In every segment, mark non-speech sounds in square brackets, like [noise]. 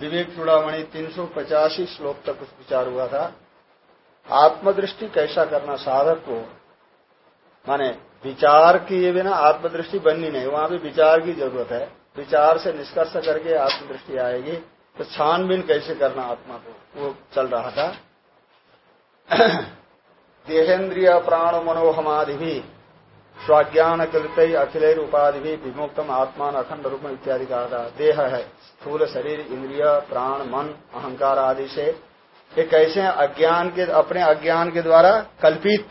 विवेक चूड़ामणि तीन सौ पचासी श्लोक तक कुछ विचार हुआ था। आत्मदृष्टि कैसा करना साधक को? माने विचार किए बिना आत्मदृष्टि बननी नहीं, वहाँ भी विचार की ज़रूरत है। विचार से निष्कर्ष करके आत्मदृष्टि आएगी तो छानबीन कैसे करना आत्मा को? वो चल रहा था। [clears throat] देहेन्द्रिय प्राण मनोहमादि भी स्वाज्ञान कृत अखिल उपाधि भी विमुक्तम आत्मान अखंड रूप में इत्यादि था देह है, स्थूल शरीर, इंद्रिय, प्राण, मन, अहंकार आदि से। ये कैसे अज्ञान के, अपने अज्ञान के द्वारा कल्पित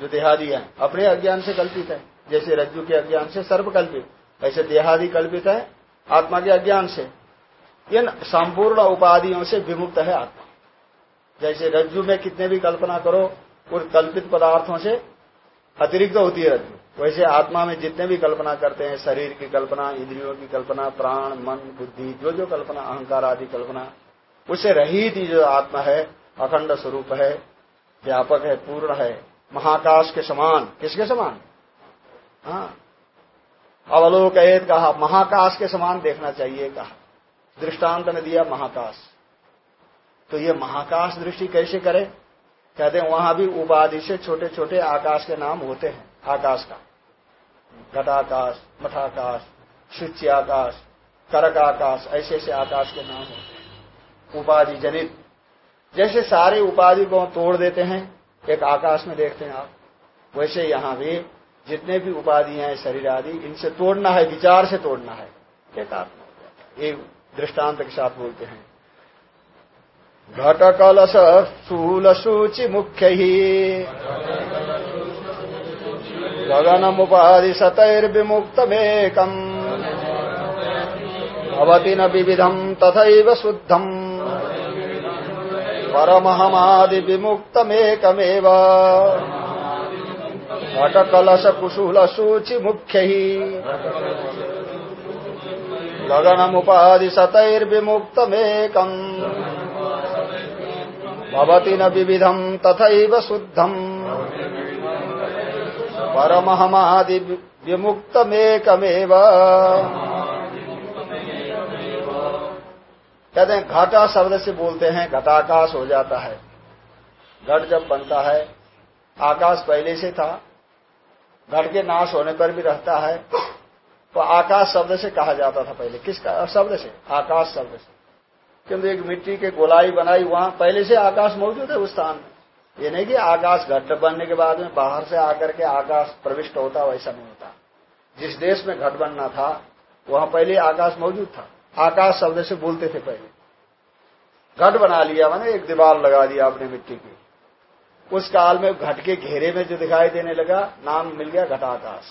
जो देहादि है, अपने अज्ञान से कल्पित है। जैसे रज्जु के अज्ञान से सर्व कल्पित ऐसे देहादि कल्पित है आत्मा के अज्ञान से। इन संपूर्ण उपाधियों से विमुक्त है आत्मा। जैसे रज्जु में कितने भी कल्पना करो, उन कल्पित पदार्थों से अतिरिक्त होती है। रज्जु वैसे आत्मा में जितने भी कल्पना करते हैं, शरीर की कल्पना, इंद्रियों की कल्पना, प्राण, मन, बुद्धि, जो जो कल्पना, अहंकार आदि कल्पना उससे रहित जो आत्मा है, अखंड स्वरूप है, व्यापक है, पूर्ण है, महाकाश के समान। किसके समान? हाँ। अवलोकयत कहा, महाकाश के समान देखना चाहिए कहा। दृष्टांत ने दिया महाकाश। तो ये महाकाश दृष्टि कैसे करे? कहते हैं, वहाँ भी उपाधि से छोटे छोटे आकाश के नाम होते हैं, आकाश का। घटाकाश, मठाकाश, सूच्याकाश, करकाकाश ऐसे ऐसे आकाश के नाम होते हैं। उपाधि जनित। जैसे सारे उपाधि को तोड़ देते हैं, एक आकाश में देखते हैं आप, वैसे यहाँ भी जितने भी उपाधि हैं शरीर आदि, इनसे तोड़ना है, विचार से तोड़ना है। एक आत्मा एक दृष्टांत के साथ बोलते हैं। घट कलश स्थूल सूचि मुख्य ही गगनमुपाधि सतैर्विमुक्तमेकम् भवति न विविधम् तथैव शुद्धम्। परमहमादि विमुक्तमेकमेव घटकलश कुशूल सूचि मुख्य ही गगनमुपाधि सतैर्विमुक्तमेकम् भवति न विविधम् तथैव शुद्धम्। परमहमादि विमुक्तमेकमेव। कहते हैं, घाटा शब्द से बोलते हैं, घटाकाश हो जाता है। घट जब बनता है, आकाश पहले से था, घट के नाश होने पर भी रहता है तो आकाश शब्द से कहा जाता था पहले। किस शब्द से, आकाश शब्द से। किंतु एक मिट्टी के गोलाई बनाई, वहाँ पहले से आकाश मौजूद है उस स्थान में। ये नहीं कि आकाश घट बनने के बाद में बाहर से आकर के आकाश प्रविष्ट होता, वैसा नहीं होता। जिस देश में घट बनना था, वहाँ पहले आकाश मौजूद था। आकाश शब्द से बोलते थे पहले। घट बना लिया मैंने, एक दीवार लगा दिया अपने मिट्टी की। उस काल में घट के घेरे में जो दिखाई देने लगा, नाम मिल गया घटाकाश।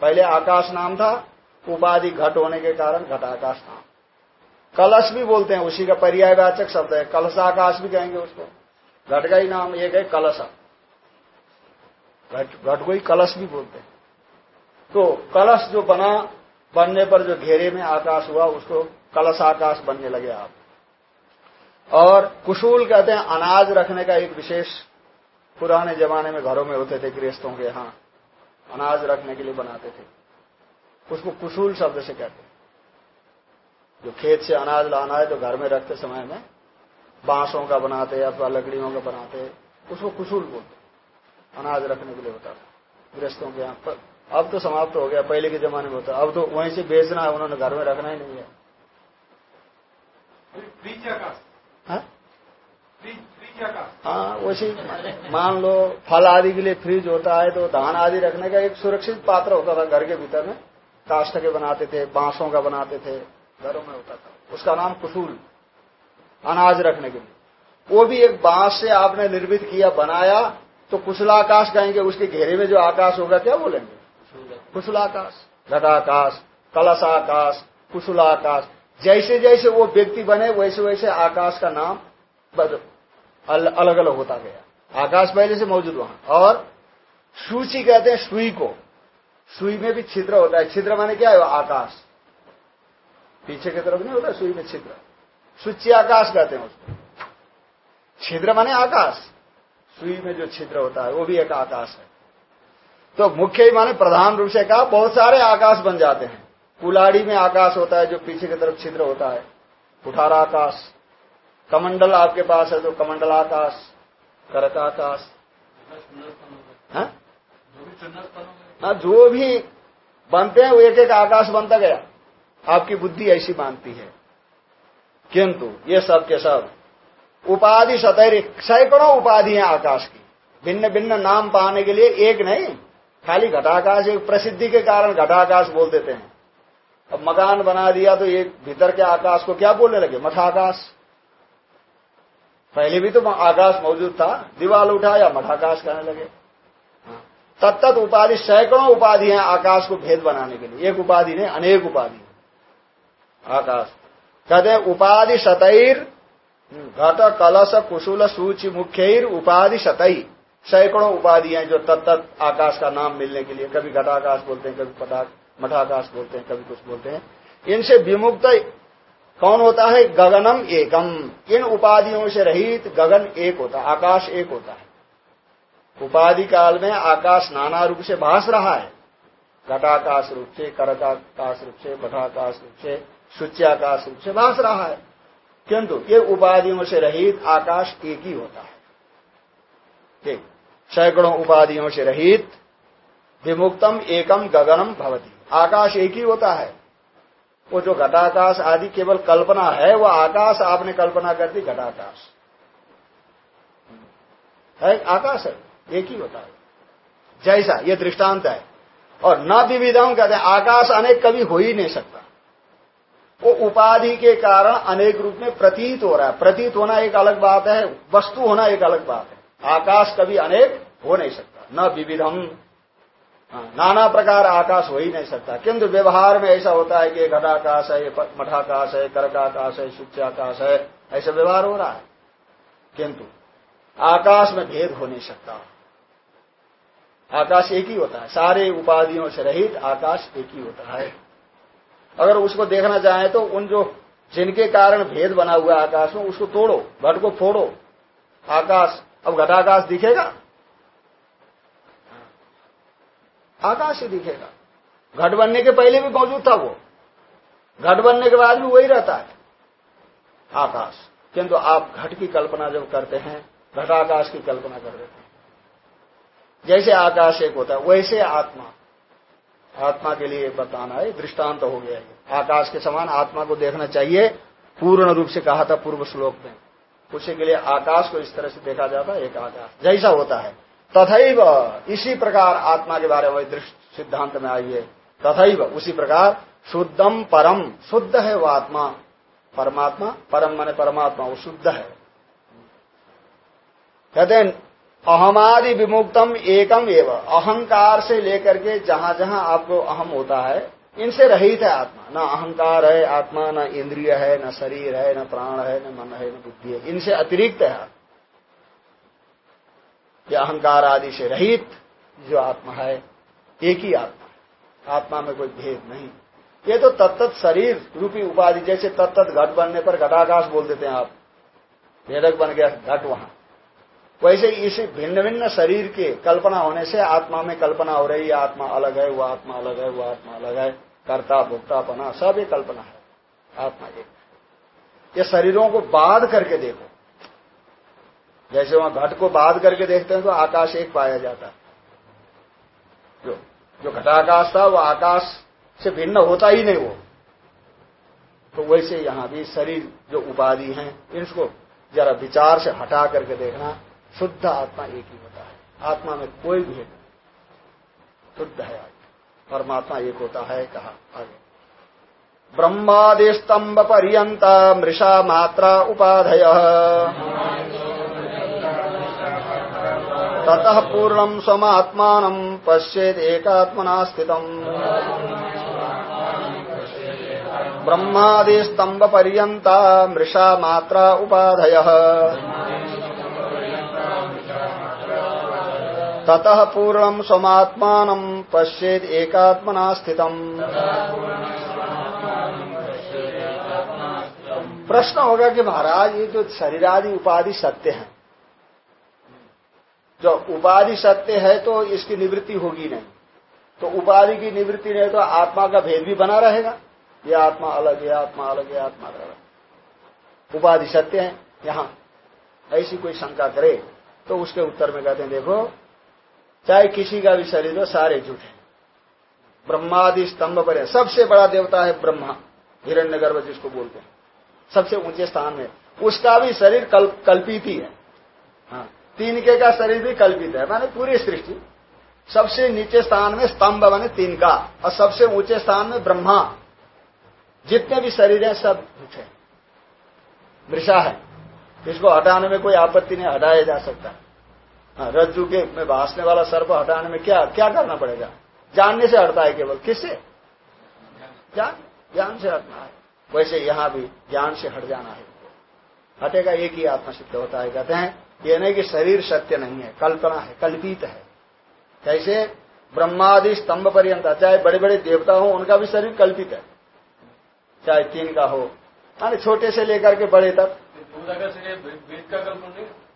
पहले आकाश नाम था, उपाधि घट होने के कारण घटाकाश नाम। कलश भी बोलते हैं, उसी का पर्यायवाचक शब्द है। कलशाकाश भी कहेंगे उसको। घट का ही नाम एक है कलश। घट घट को ही कलश भी बोलते हैं। तो कलश जो बना, बनने पर जो घेरे में आकाश हुआ, उसको कलश आकाश बनने लगे आप। और कुशूल कहते हैं, अनाज रखने का एक विशेष पुराने जमाने में घरों में होते थे, गृहस्थों के यहाँ। अनाज रखने के लिए बनाते थे। उसको कुशूल शब्द से कहते जो खेत से अनाज लाना है तो घर में रखते समय में बांसों का बनाते अथवा लकड़ियों का बनाते उसको कुशूल बोलते अनाज रखने के लिए होता था। गृहस्थों के यहाँ अब तो समाप्त हो गया पहले के जमाने में होता अब तो वहीं से बेचना है उन्होंने घर में रखना ही नहीं है। हाँ, हाँ वैसे मान लो फल आदि के लिए फ्रिज होता है तो धान आदि रखने का एक सुरक्षित पात्र होता था घर के भीतर में। काष्ठ के बनाते थे बांसों का बनाते थे। घरों में होता था। उसका नाम कुसूल, अनाज रखने के लिए। वो भी एक बाँस से आपने निर्मित किया, बनाया तो कुशलाकाश कहेंगे, उसके घेरे में जो आकाश होगा, क्या बोलेंगे? कुशलाकाश, घटाकाश, कलशाकाश, कुशलाकाश। जैसे जैसे वो व्यक्ति बने, वैसे वैसे आकाश का नाम अलग अलग होता गया। आकाश पहले से मौजूद वहाँ। और सूची कहते हैं सुई को। सुई में भी छिद्र होता है। छिद्र माने क्या है? आकाश। पीछे की तरफ़ नहीं होता सुई में छिद्र। सुची आकाश कहते हैं उसको। छिद्र माने आकाश। सुई में जो छिद्र होता है वो भी एक आकाश है। तो मुख्य ही माने प्रधान रूप से कहा बहुत सारे आकाश बन जाते हैं। कुलाड़ी में आकाश होता है जो पीछे की तरफ़ छिद्र होता है। उठारा आकाश। कमंडल आपके पास है तो कमंडल आकाश करकाकाश हाँ? हाँ जो भी बनते हैं वो एक एक आकाश बनता गया। आपकी बुद्धि ऐसी मानती है। किंतु, ये सब के सब उपाधि सतैर सैकड़ों उपाधि हैं आकाश की। भिन्न भिन्न नाम पाने के लिए एक नहीं, खाली घटाकाश एक प्रसिद्धि के कारण घटाकाश बोल देते हैं। अब मकान बना दिया तो एक भीतर के आकाश को क्या बोलने लगे? मठाकाश। पहले भी तो आकाश मौजूद था, दीवाल उठाया, मठाकाश कहने लगे। तत्त उपाधि, सैकड़ों उपाधि हैं आकाश को भेद बनाने के लिए। एक उपाधि नहीं, अनेक उपाधि। आकाश। कहते उपाधि सतैर घट, कलश, कुशुल, सूचि मुख्य उपाधि सतई सैकड़ों उपाधि हैं जो तत्त आकाश का नाम मिलने के लिए, कभी घटाकाश बोलते हैं, कभी मठाकाश बोलते हैं, कभी कुछ बोलते हैं। इनसे विमुक्त कौन होता है? गगनम एकम। इन उपाधियों से रहित गगन एक होता है आकाश एक होता है। उपाधि काल में आकाश नाना रूप से भास रहा है। घटाकाश रूप से करकाकाश रूप से बठाकाश रूप से सूच्याकाश रूप से भास रहा है। किंतु ये उपाधियों से रहित आकाश एक ही होता है। ठीक। सैकड़ों उपाधियों से रहित, विमुक्तम एकम गगनम भवती। आकाश एक ही होता है। वो जो घटाकाश आदि केवल कल्पना है, वो आकाश आपने कल्पना कर दी, घटाकाश। है, आकाश है, एक ही होता है। जैसा, ये दृष्टांत है। और न विविधम कहते हैं, आकाश अनेक कभी हो ही नहीं सकता। वो उपाधि के कारण अनेक रूप में प्रतीत हो रहा है। प्रतीत होना एक अलग बात है वस्तु होना एक अलग बात है। आकाश कभी अनेक हो नहीं सकता न विविधम। हाँ, नाना प्रकार आकाश हो ही नहीं सकता। किंतु व्यवहार में ऐसा होता है कि घटाकाश है मठाकाश है कर्काकाश है सूच्याकाश है ऐसा व्यवहार हो रहा है। किंतु आकाश में भेद हो नहीं सकता। आकाश एक ही होता है सारे उपाधियों से रहित आकाश एक ही होता है। अगर उसको देखना चाहें तो उन जो जिनके कारण भेद बना हुआ आकाश में, उसको तोड़ो घट को फोड़ो। आकाश, अब घटाकाश दिखेगा? आकाश ही दिखेगा। घट बनने के पहले भी मौजूद था वो। घट बनने के बाद भी वही रहता है। आकाश, किंतु आप घट की कल्पना जब करते हैं, घटाकाश की कल्पना कर देते हैं। जैसे आकाश एक होता है, वैसे आत्मा। आत्मा के लिए बताना है, दृष्टांत हो गया है। आकाश के समान आत्मा को देखना चाहिए, पूर्ण रूप से कहा था पूर्व श्लोक में। उसी के लिए आकाश को इस तरह से देखा जाता है, एक आकाश। जैसा होता है। तथैव, इसी प्रकार आत्मा के बारे में दृष्ट सिद्धांत में आइए तथैव, उसी प्रकार शुद्धम परम शुद्ध है वो आत्मा। परमात्मा परम माने परमात्मा, वो शुद्ध है। कहते हैं अहमादि विमुक्तम एकम एवं। अहंकार से लेकर के जहाँ जहाँ आपको अहम होता है, इनसे रहित है आत्मा। न अहंकार है आत्मा, न इंद्रिय है, न शरीर है, न प्राण है, न मन है, न बुद्धि है। इनसे अतिरिक्त है आत्मा। अहंकार आदि से रहित जो आत्मा है, एक ही आत्मा आत्मा में कोई भेद नहीं। ये तो तत्त शरीर रूपी उपाधि, जैसे तत्त घट बनने पर घटाकाश बोल देते हैं आप। भेदक बन गया, घट वहाँ। वैसे इस भिन्न भिन्न शरीर के कल्पना होने से आत्मा में कल्पना हो रही है, आत्मा अलग है, वो आत्मा अलग है, वो आत्मा अलग है कर्ता भोक्तापना सब एक कल्पना है, आत्मा एक ये शरीरों को बाध करके देखो। जैसे वहाँ घट को बाध करके देखते हैं तो आकाश एक पाया जाता है। जो जो घटाकाश था, वो आकाश से भिन्न होता ही नहीं वो। तो वैसे यहाँ भी शरीर जो उपाधि हैं इनको जरा विचार से हटा करके देखना शुद्ध आत्मा एक ही होता है। आत्मा में कोई भेद शुद्ध है परमात्मा एक होता है, कहा आगे। ब्रह्मादि स्तंभ पर्यंत मृषा मात्रा उपाधय। ततः पूर्णम स्वमात्मान पश्चेद एकात्मना स्थित ब्रह्मादि स्तंभ पर्यंता मृषा मात्रा उपाधय। ततः पूर्णम स्वमात्मान पश्चेद एकात्मना स्थित प्रश्न होगा कि महाराज, ये जो शरीरादि उपाधि सत्य है, जो उपाधि सत्य है तो इसकी निवृत्ति होगी नहीं। तो उपाधि की निवृत्ति नहीं तो आत्मा का भेद भी बना रहेगा। ये आत्मा अलग है आत्मा अलग है आत्मा अलग। उपाधि सत्य है, यहाँ ऐसी कोई शंका करे तो उसके उत्तर में कहते हैं, देखो चाहे किसी का भी शरीर हो सारे झूठ। है ब्रह्मादि स्तंभ पर है। सबसे बड़ा देवता है ब्रह्मा हिरण्य गर्भ जिसको बोलते हैं। सबसे ऊँचे स्थान में उसका भी शरीर कल, कल्पित ही है। हाँ तीनके का शरीर भी कल्पित है। माने पूरी सृष्टि। सबसे नीचे स्थान में स्तंभ माने तीन का और सबसे ऊँचे स्थान में ब्रह्मा। जितने भी शरीर है सब झूठे। मृषा है। इसको हटाने में कोई आपत्ति नहीं हटाया जा सकता। हाँ, रज्जु के में भाषने वाला सर्प हटाने में क्या क्या करना पड़ेगा? जानने से हटता है केवल। किससे? ज्ञान। ज्ञान से हटना है। वैसे यहाँ भी ज्ञान से हट जाना है। हटेगा एक ही आत्मा सिद्ध होता है। कहते हैं ये नहीं कि शरीर सत्य नहीं है कल्पना है कल्पित है। कैसे? ब्रह्मादि स्तंभ पर्यंत चाहे बड़े बड़े देवता हो उनका भी शरीर कल्पित है। चाहे तीन का हो। माने छोटे से लेकर के बड़े तक।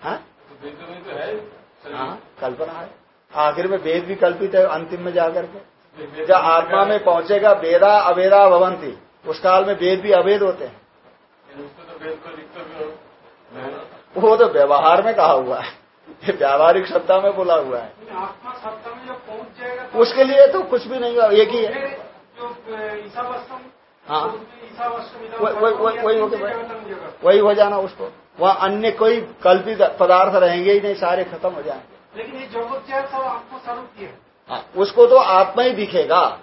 हाँ? तो हाँ। कल्पना है। आखिर में वेद भी कल्पित है अंतिम में जाकर के। जब आत्मा में पहुंचेगा वेदा अवेदा भवंती। उस काल में वेद भी अवेद होते हैं। वो तो व्यवहार में कहा हुआ है। ये व्यावहारिक सत्ता में बोला हुआ है। आत्मा सत्ता में जब पहुँच जाएगा तो उसके लिए तो कुछ भी नहीं हुआ एक ही है। हाँ। वही हो वही हो जाना उसको। वहाँ अन्य कोई कल्पित पदार्थ रहेंगे ही नहीं सारे खत्म हो जाएँगे। लेकिन ये सब आपको स्वरूप है। उसको तो आत्मा ही दिखेगा।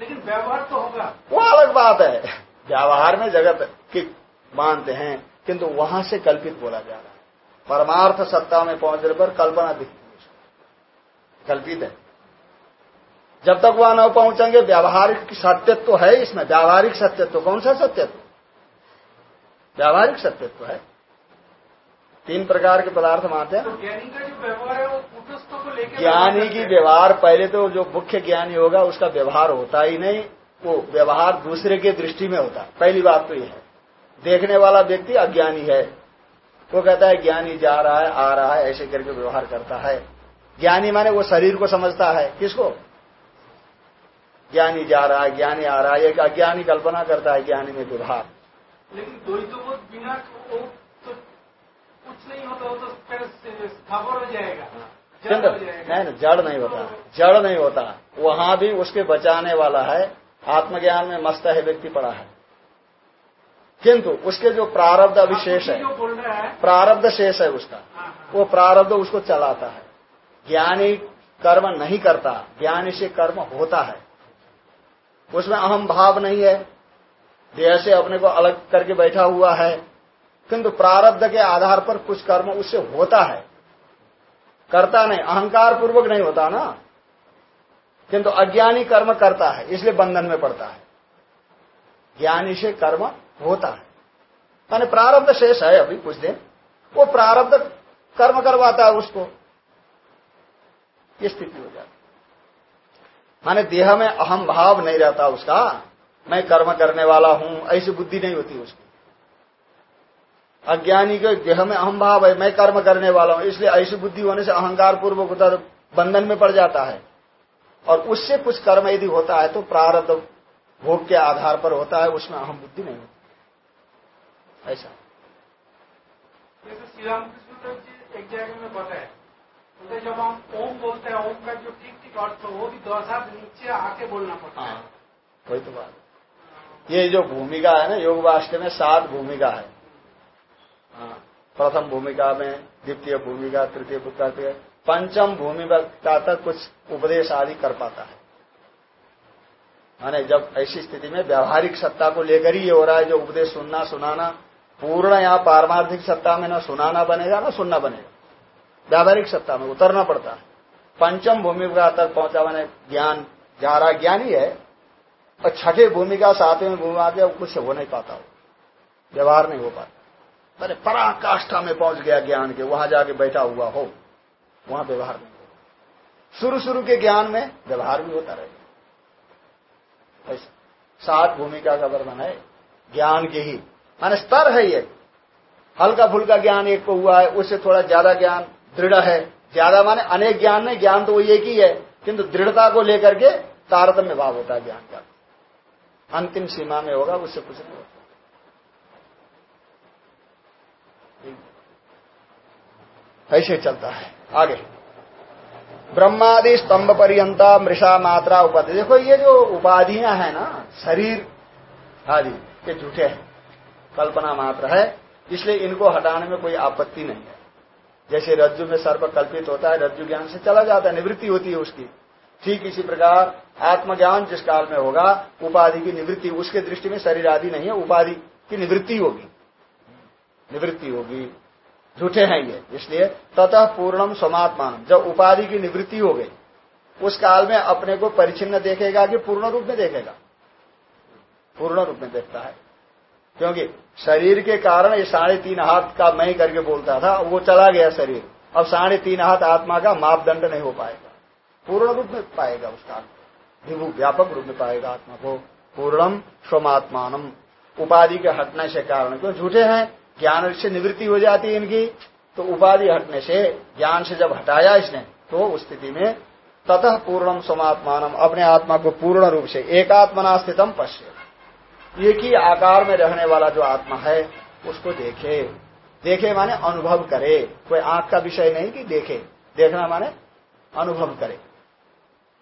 लेकिन व्यवहार तो होगा। वो अलग बात है। व्यवहार में जगत की मानते हैं किंतु वहाँ से कल्पित बोला जा रहा है। परमार्थ सत्ता में पहुँचने पर कल्पना दिखती है कल्पित है। जब तक वहाँ न पहुँचेंगे व्यावहारिक सत्यत्व तो है इसमें। व्यावहारिक सत्यत्व तो कौन सा सत्यत्व? व्यावहारिक सत्यत्व है। तीन प्रकार के पदार्थ मानते हैं। तो ज्ञानी का जो व्यवहार है वो को लेकर ज्ञानी की व्यवहार पहले तो जो मुख्य ज्ञानी होगा उसका व्यवहार होता ही नहीं। वो व्यवहार दूसरे के दृष्टि में होता। पहली बात तो ये है। देखने वाला व्यक्ति अज्ञानी है। वो कहता है ज्ञानी जा रहा है आ रहा है ऐसे करके व्यवहार करता है। ज्ञानी माने वो शरीर को समझता है। किसको? ज्ञानी जा रहा है ज्ञानी आ रहा है। एक अज्ञानी कल्पना करता है ज्ञानी में व्यवहार लेकिन तो बिना तो कुछ नहीं होता वो तो फिर हो जाएगा। नहीं जड़ नहीं होता जड़ नहीं होता। वहाँ भी उसके बचाने वाला है आत्मज्ञान में मस्त है व्यक्ति पड़ा है। किंतु उसके जो प्रारब्ध अविशेष है। प्रारब्ध शेष है उसका। हाँ, हाँ। वो प्रारब्ध उसको चलाता है। ज्ञानी कर्म नहीं करता ज्ञानी से कर्म होता है। उसमें अहम भाव नहीं है। देह से अपने को अलग करके बैठा हुआ है। किंतु प्रारब्ध के आधार पर कुछ कर्म उससे होता है। करता नहीं अहंकार पूर्वक नहीं होता ना। किंतु अज्ञानी कर्म करता है, इसलिए बंधन में पड़ता है। ज्ञानी से कर्म होता है। माने प्रारब्ध शेष है अभी कुछ दिन। वो प्रारब्ध कर्म करवाता है उसको। ये स्थिति हो जाती माने देह में अहम भाव नहीं रहता उसका। मैं कर्म करने वाला हूँ ऐसी बुद्धि नहीं होती उसकी। अज्ञानी के देह में अहम भाव है मैं कर्म करने वाला हूँ इसलिए ऐसी बुद्धि होने से अहंकार पूर्वक उधर बंधन में पड़ जाता है। और उससे कुछ कर्म यदि होता है तो प्रारब्ध भोग के आधार पर होता है उसमें अहम बुद्धि नहीं होती। ऐसा। श्री रामकृष्ण जी एक जगह में बताया तो जब हम ओम बोलते हैं ओम का जो ठीक ठीक अर्थ हो वो भी हाथ नीचे आके बोलना पड़ता है। हाँ, वही तो बात। ये जो भूमिका है ना योग वास्तव में सात भूमिका है। हाँ, प्रथम भूमिका में द्वितीय भूमिका तृतीय भूमिका पंचम भूमिका तक कुछ उपदेश आदि कर पाता है। माने जब ऐसी स्थिति में व्यावहारिक सत्ता को लेकर ही हो रहा है जो उपदेश सुनना सुनाना पूर्ण या पारमार्थिक सत्ता में न सुनाना बनेगा ना सुनना बनेगा। व्यावहारिक सत्ता में उतरना पड़ता है। पंचम भूमिका तक पहुँचा मैंने ज्ञान जा रहा ज्ञान ही है। और छठे भूमिका सातवें भूमिका कुछ हो नहीं पाता हो व्यवहार नहीं हो पाता। अरे पराकाष्ठा में पहुँच गया ज्ञान के, वहाँ जाके बैठा हुआ हो, वहाँ व्यवहार नहीं होगा। शुरू शुरू के ज्ञान में व्यवहार भी होता रहेगा सात भूमिका का वर्णन है, ज्ञान के ही, माने स्तर है ये। हल्का फुल्का ज्ञान एक को हुआ है, उससे थोड़ा ज़्यादा ज्ञान दृढ़ है। ज़्यादा माने अनेक ज्ञान नहीं, ज्ञान तो वो एक ही है, किंतु दृढ़ता को लेकर के तारतम्य भाव होता है ज्ञान का। अंतिम सीमा में होगा, उससे कुछ नहीं होगा। ऐसे चलता है। आगे। ब्रह्मादि स्तंभ पर्यंता मृषा मात्रा उपाधि। देखो, ये जो उपाधियाँ हैं ना, शरीर आदि के झूठे हैं। कल्पना मात्र है। इसलिए इनको हटाने में कोई आपत्ति नहीं है। जैसे रज्जु में सर्प कल्पित होता है, रज्जु ज्ञान से चला जाता है, निवृत्ति होती है उसकी। ठीक इसी प्रकार आत्मज्ञान जिस काल में होगा, उपाधि की निवृत्ति, उसके दृष्टि में शरीर आदि नहीं है, उपाधि की निवृत्ति होगी। निवृत्ति होगी। झूठे हैं ये, इसलिए ततः पूर्णम समात्मान जब उपाधि की निवृत्ति हो गई, उस काल में अपने को परिचिन्न देखेगा कि पूर्ण रूप में देखेगा। पूर्ण रूप में देखता है। क्योंकि शरीर के कारण ये साढ़े तीन हाथ का मैं करके बोलता था, वो चला गया शरीर। अब साढ़े तीन हाथ आत्मा का मापदंड नहीं हो पाएगा। पूर्ण रूप में पाएगा उस काल विभु व्यापक रूप में पाएगा आत्मा को। पूर्णम स्वमात्मान उपाधि के हटने से कारण क्यों? झूठे हैं, ज्ञान से निवृत्ति हो जाती है इनकी। तो उपाधि हटने से, ज्ञान से जब हटाया इसने तो उस स्थिति में ततः पूर्णम समात्मान अपने आत्मा को पूर्ण रूप से एकात्मना स्थितम पश्य। एक ही आकार में रहने वाला जो आत्मा है, उसको देखे। देखे माने अनुभव करे। कोई आँख का विषय नहीं कि देखे। देखना माने अनुभव करे।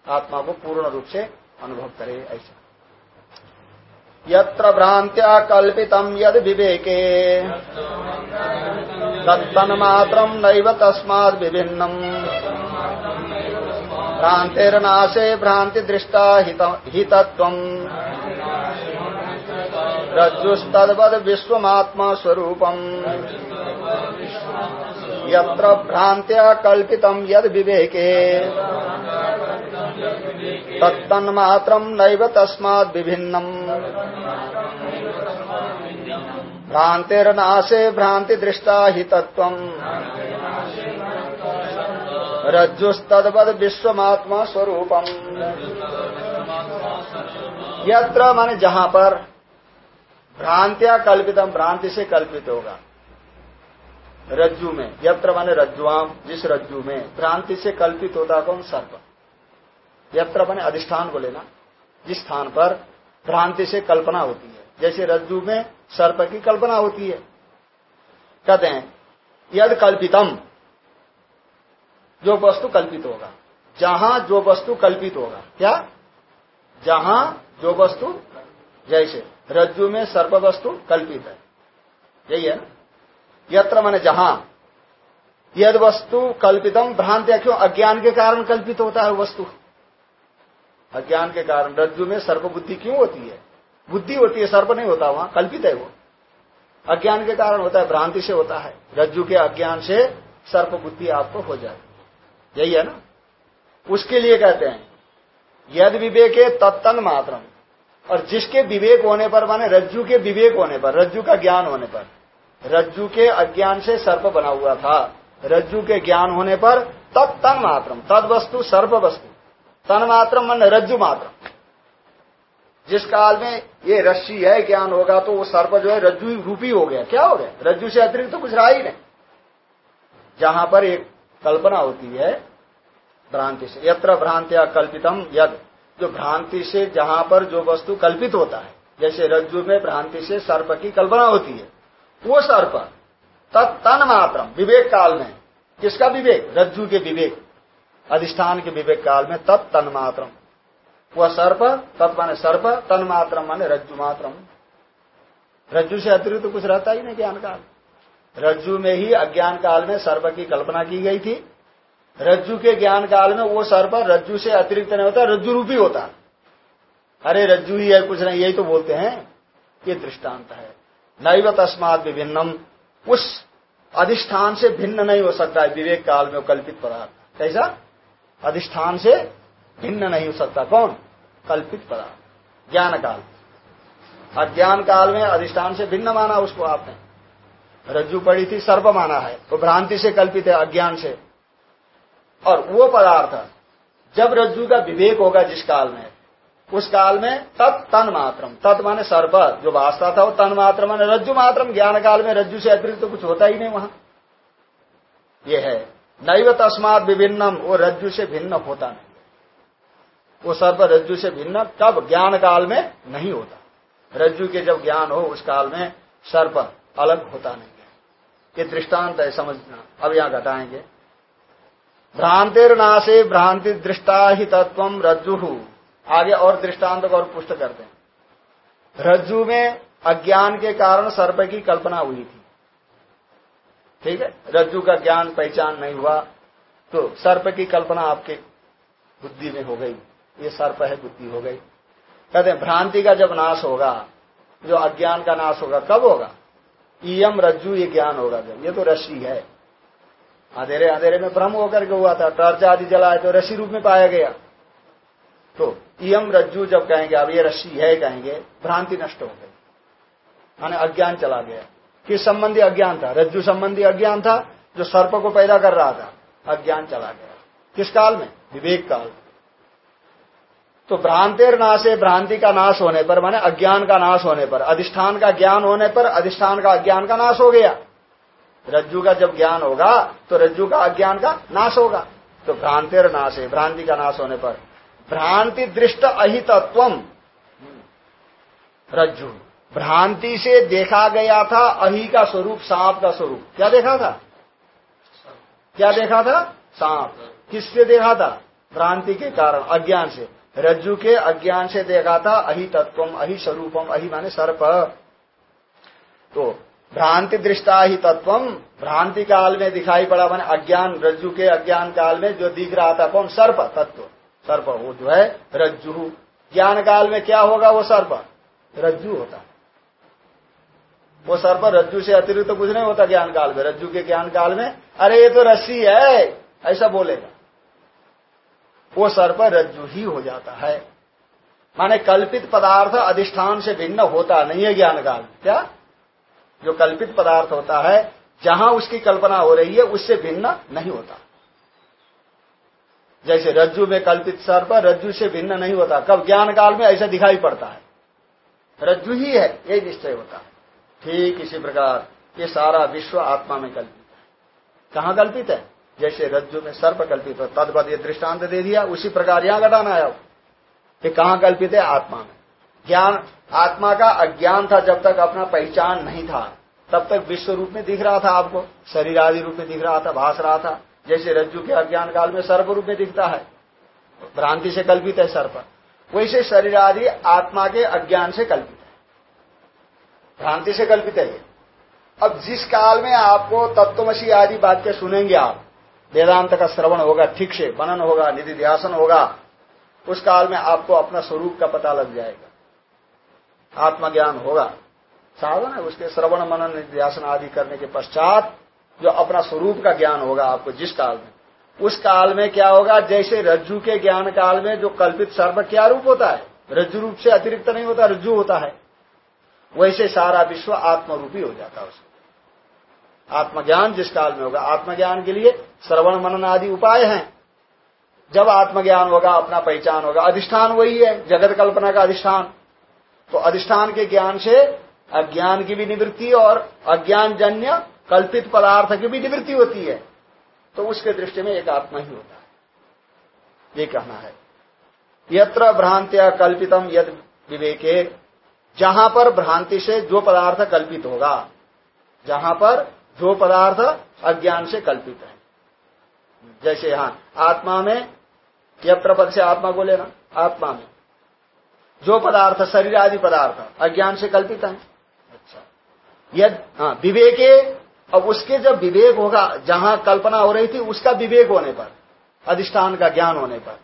आत्मा को पूर्ण रूप से अनुभव करे, ऐसा। यत्र भ्रांत्या कल्पितम यद विवेके। तत्तन्मात्रम नैव तस्माद् विभिन्नम। भ्रांतिर्नाशे भ्रांति दृष्टा हितत्वम्। रज्जुस्तद्वद विश्वमात्मा स्वरूपम्। यत्र भ्रांत्या कल्पितम यद विवेके। तत्तन्मात्रम नैव तस्माद् विभिन्नम। भ्रांतिर्नाशे भ्रांति दृष्टा ही तत्व रज्जुस्तवद विश्वमात्मा स्वरूपम। यत्र माने जहाँ पर भ्रांत्या कल्पितम भ्रांति से कल्पित होगा। रज्जु में, यत्र माने रज्जुआम, जिस रज्जु में, भ्रांति से कल्पित होता कौन? सर्प। यत्र माने अधिष्ठान को लेना, जिस स्थान पर भ्रांति से कल्पना होती है। जैसे रज्जु में सर्प की कल्पना होती है। कहते हैं, यद कल्पितम, जो वस्तु कल्पित होगा। जहाँ जो वस्तु कल्पित होगा। क्या? जहाँ जो वस्तु, जैसे रज्जु में सर्प वस्तु कल्पित है। यही है ना? यत्र मैंने जहाँ। यद वस्तु कल्पितम भ्रांति क्यों अज्ञान के कारण कल्पित होता है वस्तु। अज्ञान के कारण, रज्जु में सर्प बुद्धि क्यों होती है? बुद्धि होती है, सर्प नहीं होता वहाँ, कल्पित है वो। अज्ञान के कारण होता है, भ्रांति से होता है। रज्जु के अज्ञान से सर्प बुद्धि आपको हो जाए यही है ना? उसके लिए कहते हैं, यद विवेक है तत्तन मात्रम। और जिसके विवेक होने पर माने रज्जु के विवेक होने पर, रज्जु का ज्ञान होने पर। रज्जु के अज्ञान से सर्प बना हुआ था। रज्जु के ज्ञान होने पर तब तन मात्रम, तद वस्तु सर्प वस्तु। तन मात्रम मन रज्जु मात्र जिस काल में ये रस्सी है, ज्ञान होगा तो वो सर्प जो है रज्जु रूपी हो गया। क्या हो गया? रज्जु से अतिरिक्त तो कुछ रहा ही नहीं। जहाँ पर एक कल्पना होती है, भ्रांति से, यत्र भ्रांतिया कल्पितम यद। जो भ्रांति से जहाँ पर जो वस्तु कल्पित होता है, जैसे रज्जु में भ्रांति से सर्प की कल्पना होती है। वो सर्प तन मात्रम विवेक काल में किसका विवेक? रज्जु के विवेक। अधिष्ठान के विवेक काल में तत् तन मात्रम वह सर्प तत् माने सर्प तन मात्रम माने रज्जु मात्रम रज्जु से अतिरिक्त तो कुछ रहता ही नहीं ज्ञान काल रज्जु में ही अज्ञान काल में सर्प की कल्पना की गई थी। रज्जु के ज्ञान काल में वो सर्प रज्जु से अतिरिक्त नहीं होता, रज्जु रूपी होता। अरे रज्जु ही है, कुछ नहीं, यही तो बोलते हैं ये दृष्टांत है। नैव तस्मात विभिन्नम। उस अधिष्ठान से भिन्न नहीं हो सकता है, विवेक काल में कल्पित पदार्थ। कैसा? अधिष्ठान से भिन्न नहीं हो सकता। कौन? कल्पित पदार्थ। ज्ञान काल। अज्ञान काल में अधिष्ठान से भिन्न माना उसको आपने। रज्जु पड़ी थी, सर्प माना है। वो तो भ्रांति से कल्पित है, अज्ञान से। और वो पदार्थ, जब रज्जु का विवेक होगा जिस काल में उस काल में तत् तन मात्रम। तत् माने सर्प, जो वास्ता था वो तन मात्र माने रज्जु मात्रम। ज्ञान काल में रज्जु से अतिरिक्त तो कुछ होता ही नहीं वहाँ। ये है। नैव तस्मात विभिन्नम, वो रज्जु से भिन्न होता नहीं। वो सर्प रज्जु से भिन्न तब ज्ञान काल में नहीं होता। रज्जु के जब ज्ञान हो, उस काल में सर्प अलग होता नहीं ये दृष्टांत है, समझना। अब यहाँ घटाएँगे। भ्रांतिर नाशे भ्रांति दृष्टा ही तत्व रज्जु। आगे और दृष्टांत और पुष्ट करते हैं। रज्जु में अज्ञान के कारण सर्प की कल्पना हुई थी। ठीक है? रज्जु का ज्ञान पहचान नहीं हुआ तो सर्प की कल्पना आपके बुद्धि में हो गई। ये सर्प है, बुद्धि हो गई। कहते हैं, भ्रांति का जब नाश होगा, जो अज्ञान का नाश होगा, कब होगा? ईयम रज्जु, ये ज्ञान होगा जब। ये तो रस्सी है। अंधेरे अंधेरे में भ्रम होकर के हुआ था। टर्च आदि जलाए तो रस्सी रूप में पाया गया। तो इम रज्जु जब कहेंगे, अब ये रस्सी है, कहेंगे, भ्रांति नष्ट हो गई। माने अज्ञान चला गया। किस संबंधी अज्ञान था? रज्जु संबंधी अज्ञान था, जो सर्प को पैदा कर रहा था। अज्ञान चला गया। किस काल में? विवेक काल तो भ्रांतिर नाशे, भ्रांति का नाश होने पर, माने अज्ञान का नाश होने पर, अधिष्ठान का ज्ञान होने पर, अधिष्ठान का अज्ञान का नाश हो गया। रज्जु का जब ज्ञान होगा तो रज्जु का अज्ञान का नाश होगा। तो भ्रांतिर नाश है भ्रांति का नाश होने पर भ्रांति दृष्ट अहितत्व। रज्जु। भ्रांति से देखा गया था, अहि का स्वरूप, सांप का स्वरूप। क्या देखा था? क्या देखा था? सांप। किससे देखा था? भ्रांति के कारण, अज्ञान से। रज्जु के अज्ञान से देखा था अहि तत्वम अहि स्वरूपम अहि माने सर्प। तो भ्रांति दृष्टा ही तत्व भ्रांति काल में दिखाई पड़ा, मैंने अज्ञान, रज्जु के अज्ञान काल में जो दिख रहा था, कौन? सर्प, तत्व। सर्प वो जो है, रज्जु। ज्ञान काल में क्या होगा, वो सर्प। रज्जु होता। वो सर्प रज्जु से अतिरिक्त तो कुछ नहीं होता ज्ञान काल में। रज्जु के ज्ञान काल में, अरे ये तो रस्सी है, ऐसा बोलेगा। वो सर्प रज्जु ही हो जाता है। माने कल्पित पदार्थ अधिष्ठान से भिन्न होता नहीं है ज्ञान काल क्या? जो कल्पित पदार्थ होता है, जहाँ उसकी कल्पना हो रही है, उससे भिन्न नहीं होता। जैसे रज्जु में कल्पित सर्प, रज्जु से भिन्न नहीं होता। कब ज्ञान काल में ऐसा दिखाई पड़ता है। रज्जु ही है यही निश्चय होता है। ठीक इसी प्रकार, ये सारा विश्व आत्मा में कल्पित है। कहाँ कल्पित है? जैसे रज्जु में सर्प कल्पित हो तदपद ये दृष्टांत दे दिया, उसी प्रकार यहाँ घटाना है ये कहाँ कल्पित है? आत्मा में। ज्ञान, आत्मा का अज्ञान था जब तक अपना पहचान नहीं था। तब तक विश्व रूप में दिख रहा था आपको, शरीर आदि रूप में दिख रहा था भाष रहा था। जैसे रज्जु के अज्ञान काल में सर्प रूप में दिखता है, भ्रांति से कल्पित है सर्प। वैसे शरीर आदि आत्मा के अज्ञान से कल्पित है। भ्रांति से कल्पित है अब जिस काल में आपको तत्वमसी आदि वाक्य सुनेंगे आप, वेदांत का श्रवण होगा, ठीक से मनन होगा, निधि ध्यासन होगा, उस काल में आपको अपना स्वरूप का पता लग जाएगा। आत्मज्ञान होगा। साधन है उसके श्रवण, मनन निध्यासन आदि करने के पश्चात जो अपना स्वरूप का ज्ञान होगा आपको, जिस काल में। उस काल में क्या होगा? जैसे रज्जु के ज्ञान काल में जो कल्पित सर्व क्या रूप होता है? रज्जु रूप से अतिरिक्त नहीं होता, रज्जु होता है। वैसे सारा विश्व आत्मरूपी हो जाता है उसमें। आत्मज्ञान जिस काल में होगा, आत्मज्ञान के लिए श्रवण मनन आदि उपाय हैं। जब आत्मज्ञान होगा, अपना पहचान होगा, अधिष्ठान वही है, जगत कल्पना का अधिष्ठान। तो अधिष्ठान के ज्ञान से अज्ञान की भी निवृत्ति और अज्ञान जन्य कल्पित पदार्थ की भी निवृत्ति होती है तो उसके दृष्टि में एक आत्मा ही होता है। ये कहना है। यत्र भ्रांत्या कल्पितम यद विवेके, जहाँ पर भ्रांति से जो पदार्थ कल्पित होगा, जहाँ पर जो पदार्थ अज्ञान से कल्पित है। जैसे यहाँ, आत्मा में यत्र पद से आत्मा को लेना आत्मा में। जो पदार्थ शरीर आदि पदार्थ अज्ञान से कल्पित है। अच्छा। यद हाँ विवेके अब उसके जब विवेक होगा, जहाँ कल्पना हो रही थी, उसका विवेक होने पर, अधिष्ठान का ज्ञान होने पर,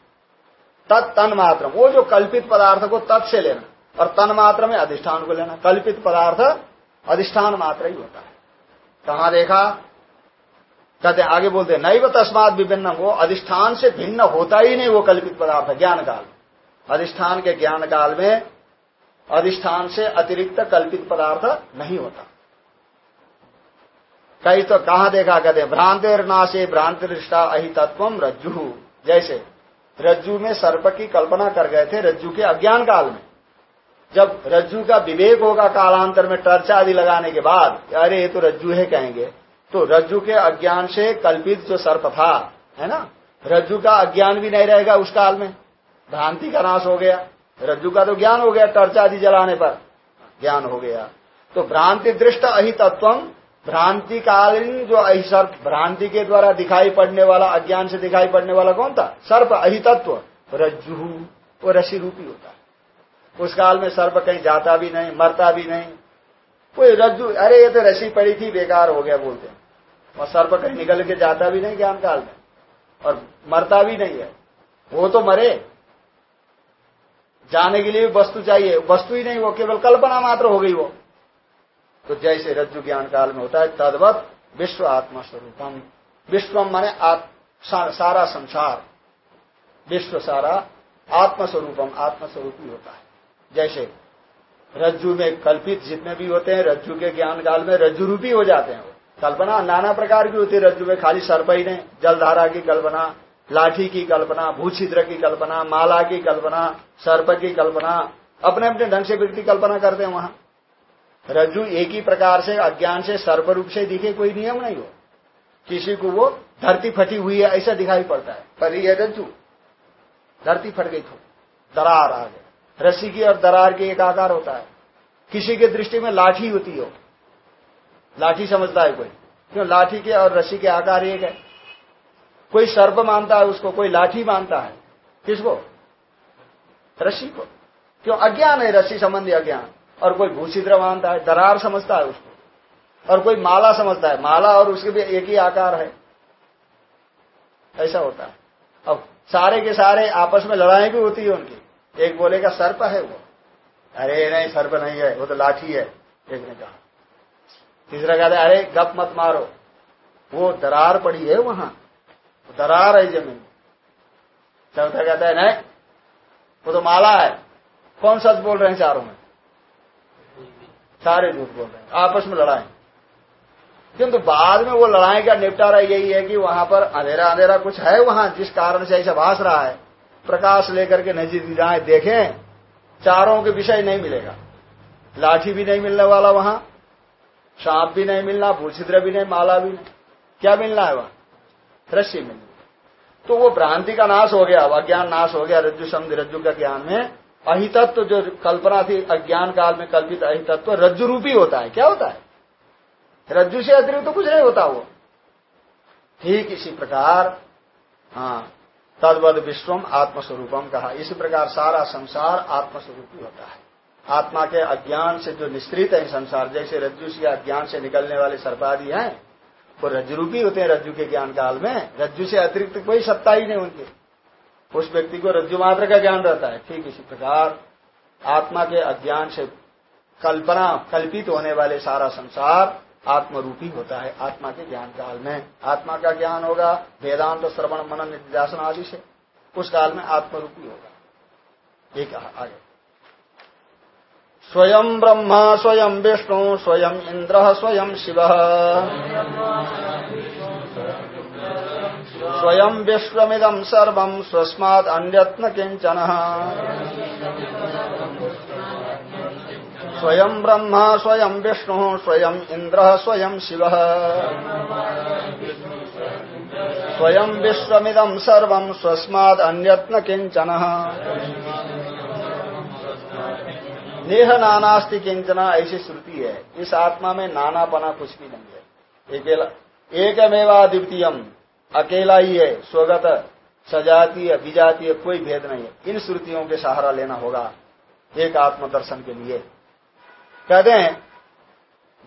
तत् तन मात्र वो जो कल्पित पदार्थ को तत् से लेना, और तन मात्र में अधिष्ठान को लेना, कल्पित पदार्थ अधिष्ठान मात्र ही होता है। कहा देखा? कहते आगे बोलते नैव तस्मात विभिन्न वो अधिष्ठान से भिन्न होता ही नहीं, वो कल्पित पदार्थ ज्ञान काल अधिष्ठान के ज्ञान काल में अधिष्ठान से अतिरिक्त कल्पित पदार्थ नहीं होता। कई तो कहा देखा, कहते भ्रांति नाशे भ्रांति दृष्टा अहि तत्व रज्जु। जैसे, रज्जु में सर्प की कल्पना कर गए थे रज्जु के अज्ञान काल में। जब रज्जु का विवेक होगा कालांतर में टर्चा आदि लगाने के बाद, अरे, ये तो रज्जु है कहेंगे तो रज्जु के अज्ञान से कल्पित जो सर्प था, है ना, रज्जु का अज्ञान भी नहीं रहेगा उस काल में। भ्रांति का नाश हो गया। रज्जु का तो ज्ञान हो गया टर्चा आदि जलाने पर। ज्ञान हो गया। तो भ्रांति दृष्ट अहितत्व भ्रांति कालीन जो सर्प, भ्रांति के द्वारा दिखाई पड़ने वाला, अज्ञान से दिखाई पड़ने वाला कौन था? सर्प अहितत्व। रज्जु वो रसी रूपी होता है। उस काल में सर्प कहीं जाता भी नहीं, मरता भी नहीं। कोई रज्जु, अरे ये तो रसी पड़ी थी, बेकार हो गया बोलते और सर्प कहीं निकल के जाता भी नहीं ज्ञान काल में। और मरता भी नहीं है। वो तो मरे। जाने के लिए वस्तु चाहिए। वस्तु ही नहीं, वो केवल कल्पना मात्र हो गई वो। तो जैसे रज्जु ज्ञान काल में होता है, तदवत विश्व आत्मा स्वरूपम। विश्वम माने सारा संसार। विश्व सारा आत्मस्वरूपम आत्मस्वरूप ही होता है। जैसे रज्जु में कल्पित जितने भी होते हैं, रज्जु के ज्ञान काल में रज्जु रूपी हो जाते हैं कल्पना नाना प्रकार की होती है, रज्जु में खाली सर्प ही नहीं। जलधारा की कल्पना, लाठी की कल्पना, भूछिद्र की कल्पना, माला की कल्पना, सर्प की कल्पना अपने अपने ढंग से व्यक्ति कल्पना करते हैं वहाँ। रज्जु एक ही प्रकार से अज्ञान से सर्प रूप से दिखे, कोई नियम नहीं हो। किसी को वो धरती फटी हुई है, ऐसा दिखाई पड़ता है। पर यह रज्जु, धरती फट गई थो, दरार आ गए रस्सी की और दरार की एक आकार होता है। किसी के दृष्टि में लाठी होती हो। लाठी समझता है कोई? क्यों? लाठी के और रस्सी के आकार एक है। कोई सर्प मानता है उसको, कोई लाठी मानता है। किसको? रस्सी को। क्यों? अज्ञान है, रस्सी संबंधी अज्ञान। और कोई भूषिद्र मानता है, दरार समझता है उसको। और कोई माला समझता है, माला और उसके भी एक ही आकार है। ऐसा होता है। अब सारे के सारे आपस में लड़ाई भी होती है उनकी। एक बोलेगा सर्प है वो। अरे नहीं, सर्प नहीं है, वो तो लाठी है, एक ने कहा। तीसरा कहता अरे गप मत मारो। वो दरार पड़ी है वहाँ। दरार है ज़मीन। चौथा कहता है, नहीं, वो तो माला है। कौन सच बोल रहे हैं चारों में? सारे झूठ बोल रहे हैं आपस में लड़ाई। किंतु बाद में वो लड़ाई का निपटारा यही है कि वहाँ पर अंधेरा अंधेरा कुछ है वहाँ, जिस कारण से ऐसा भाष रहा है। प्रकाश लेकर के नजीक जाए देखें, चारों के विषय नहीं मिलेगा। लाठी भी नहीं मिलने वाला वहाँ, सांप भी नहीं मिलना, भूछिद्र भी नहीं, माला भी नहीं। क्या मिलना है वहाँ? रस्सी मिलनी। तो वो भ्रांति का नाश हो गया, अज्ञान नाश हो गया रज्जु समझ रज्जु का ज्ञान में अहितत्व जो कल्पना थी अज्ञान काल में कल्पित अहितत्व रज्जु रूपी होता है। क्या होता है? रज्जु से अतिरिक्त तो कुछ नहीं होता वो। ठीक इसी प्रकार हाँ तदवद विश्वम आत्मस्वरूपम कहा। इसी प्रकार सारा संसार आत्मस्वरूप होता है। आत्मा के अज्ञान से जो निश्रित है संसार, जैसे रज्जु से अज्ञान से निकलने वाले सर्पादी हैं, वो रज्जुरूपी होते हैं रज्जु के ज्ञान काल में। रज्जु से अतिरिक्त कोई सत्ता ही नहीं उनकी। उस व्यक्ति को रज्जु मात्र का ज्ञान रहता है। ठीक इसी प्रकार आत्मा के अज्ञान से कल्पना, कल्पित होने वाले सारा संसार आत्मरूपी होता है, आत्मा के ज्ञान काल में। आत्मा का ज्ञान होगा, वेदांत, श्रवण, मनन, निध्यासन आदि से। उस काल में आत्मरूपी होगा। एक आगे। स्वयं ब्रह्मा, स्वयं विष्णु, स्वयं इंद्र, स्वयं शिव। स्वयं विश्वमिदं सर्वं स्वस्मात् अन्यत्न किंचन। स्वयं ब्रह्मा, स्वयं विष्णु, स्वयं इंद्र स्वयं शिव। स्वयं विश्वमिदं सर्वं स्वस्मात् अन्यत्न किंचन। नेह नानास्ति किंचना ऐसी श्रुति है। इस आत्मा में नानापना कुछ भी नहीं है। एकमेवा द्वितीयम अकेला ही है, स्वगत, सजातीय विजातीय कोई भेद नहीं है। इन श्रुतियों के सहारा लेना होगा एक आत्मदर्शन के लिए। कहते हैं,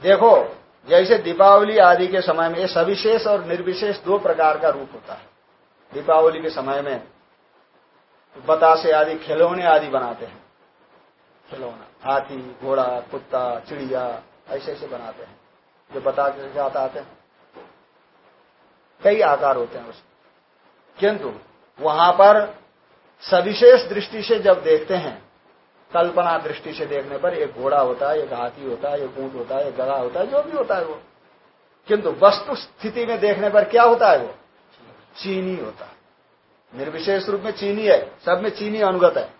देखो, जैसे दीपावली आदि के समय में ये सविशेष और निर्विशेष दो प्रकार का रूप होता है। दीपावली के समय में बतासे आदि, खिलौने आदि बनाते हैं। खिलौना, हाथी, घोड़ा, कुत्ता, चिड़िया, ऐसे ऐसे बनाते हैं। जो बता के साथ आते हैं। कई आकार होते हैं उसमें। किंतु वहाँ पर सविशेष दृष्टि से जब देखते हैं, कल्पना दृष्टि से देखने पर एक घोड़ा होता है, एक हाथी होता है, एक ऊँट होता है, एक गधा होता है, जो भी होता है वो। किंतु वस्तु स्थिति में देखने पर क्या होता है वो? चीनी होता है। निर्विशेष रूप में चीनी है, सब में चीनी अनुगत है।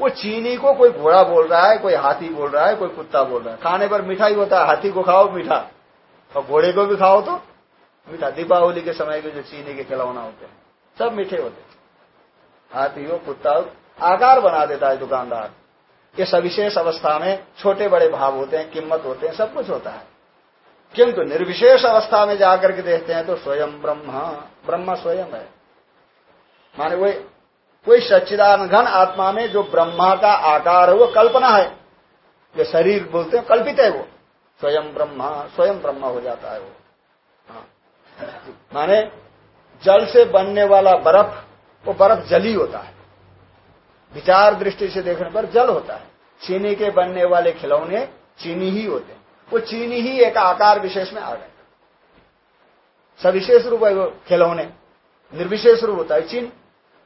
वो चीनी को कोई घोड़ा बोल रहा है, कोई हाथी बोल रहा है, कोई कुत्ता बोल रहा है। खाने पर मिठाई होता है, हाथी को खाओ, मीठा। और घोड़े को भी खाओ तो मीठा दीपावली के समय के जो चीनी के खिलौना होते हैं, सब मीठे होते हाथी हो कुत्ता हो आकार बना देता है दुकानदार। ये सविशेष अवस्था में छोटे बड़े भाव होते हैं, कीमत होते हैं, सब कुछ होता है। किंतु निर्विशेष अवस्था में जाकर के देखते हैं तो स्वयं ब्रह्म ब्रह्म स्वयं है। माने वही कोई सच्चिदान घन आत्मा में जो ब्रह्मा का आकार है, वो कल्पना है। जो शरीर बोलते हैं, कल्पित है वो। स्वयं ब्रह्मा स्वयं ब्रह्मा हो जाता है वो। हाँ। माने जल से बनने वाला बर्फ़, वो बर्फ़ जली होता है। विचार दृष्टि से देखने पर जल होता है। चीनी के बनने वाले खिलौने चीनी ही होते हैं। वो चीनी ही एक आकार विशेष में आ गए। सविशेष रूप है वो खिलौने। निर्विशेष रूप होता है चीन।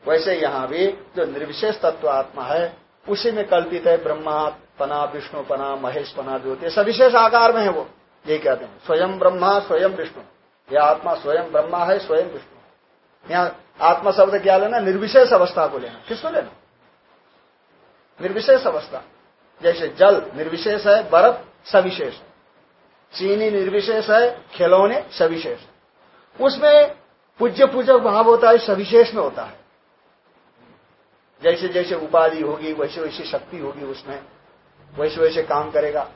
वैसे यहाँ भी जो निर्विशेष तत्व आत्मा है, उसी में कल्पित है ब्रह्मा, पना, विष्णु, पना, महेश, पना जो होते सविशेष आकार में है वो ये कहते हैं। स्वयं ब्रह्मा, स्वयं विष्णु। यह आत्मा स्वयं ब्रह्मा है, स्वयं विष्णु यहाँ आत्मा शब्द क्या लेना? निर्विशेष अवस्था को लेना। किसको लेना? निर्विशेष अवस्था। जैसे जल निर्विशेष है, बर्फ़ सविशेष चीनी निर्विशेष है, खिलौने सविशेष उसमें पूज्य पूजक भाव होता है, सविशेष में होता है। जैसे जैसे उपाधि होगी, वैसे वैसे शक्ति होगी उसमें। वैसे वैसे काम करेगा।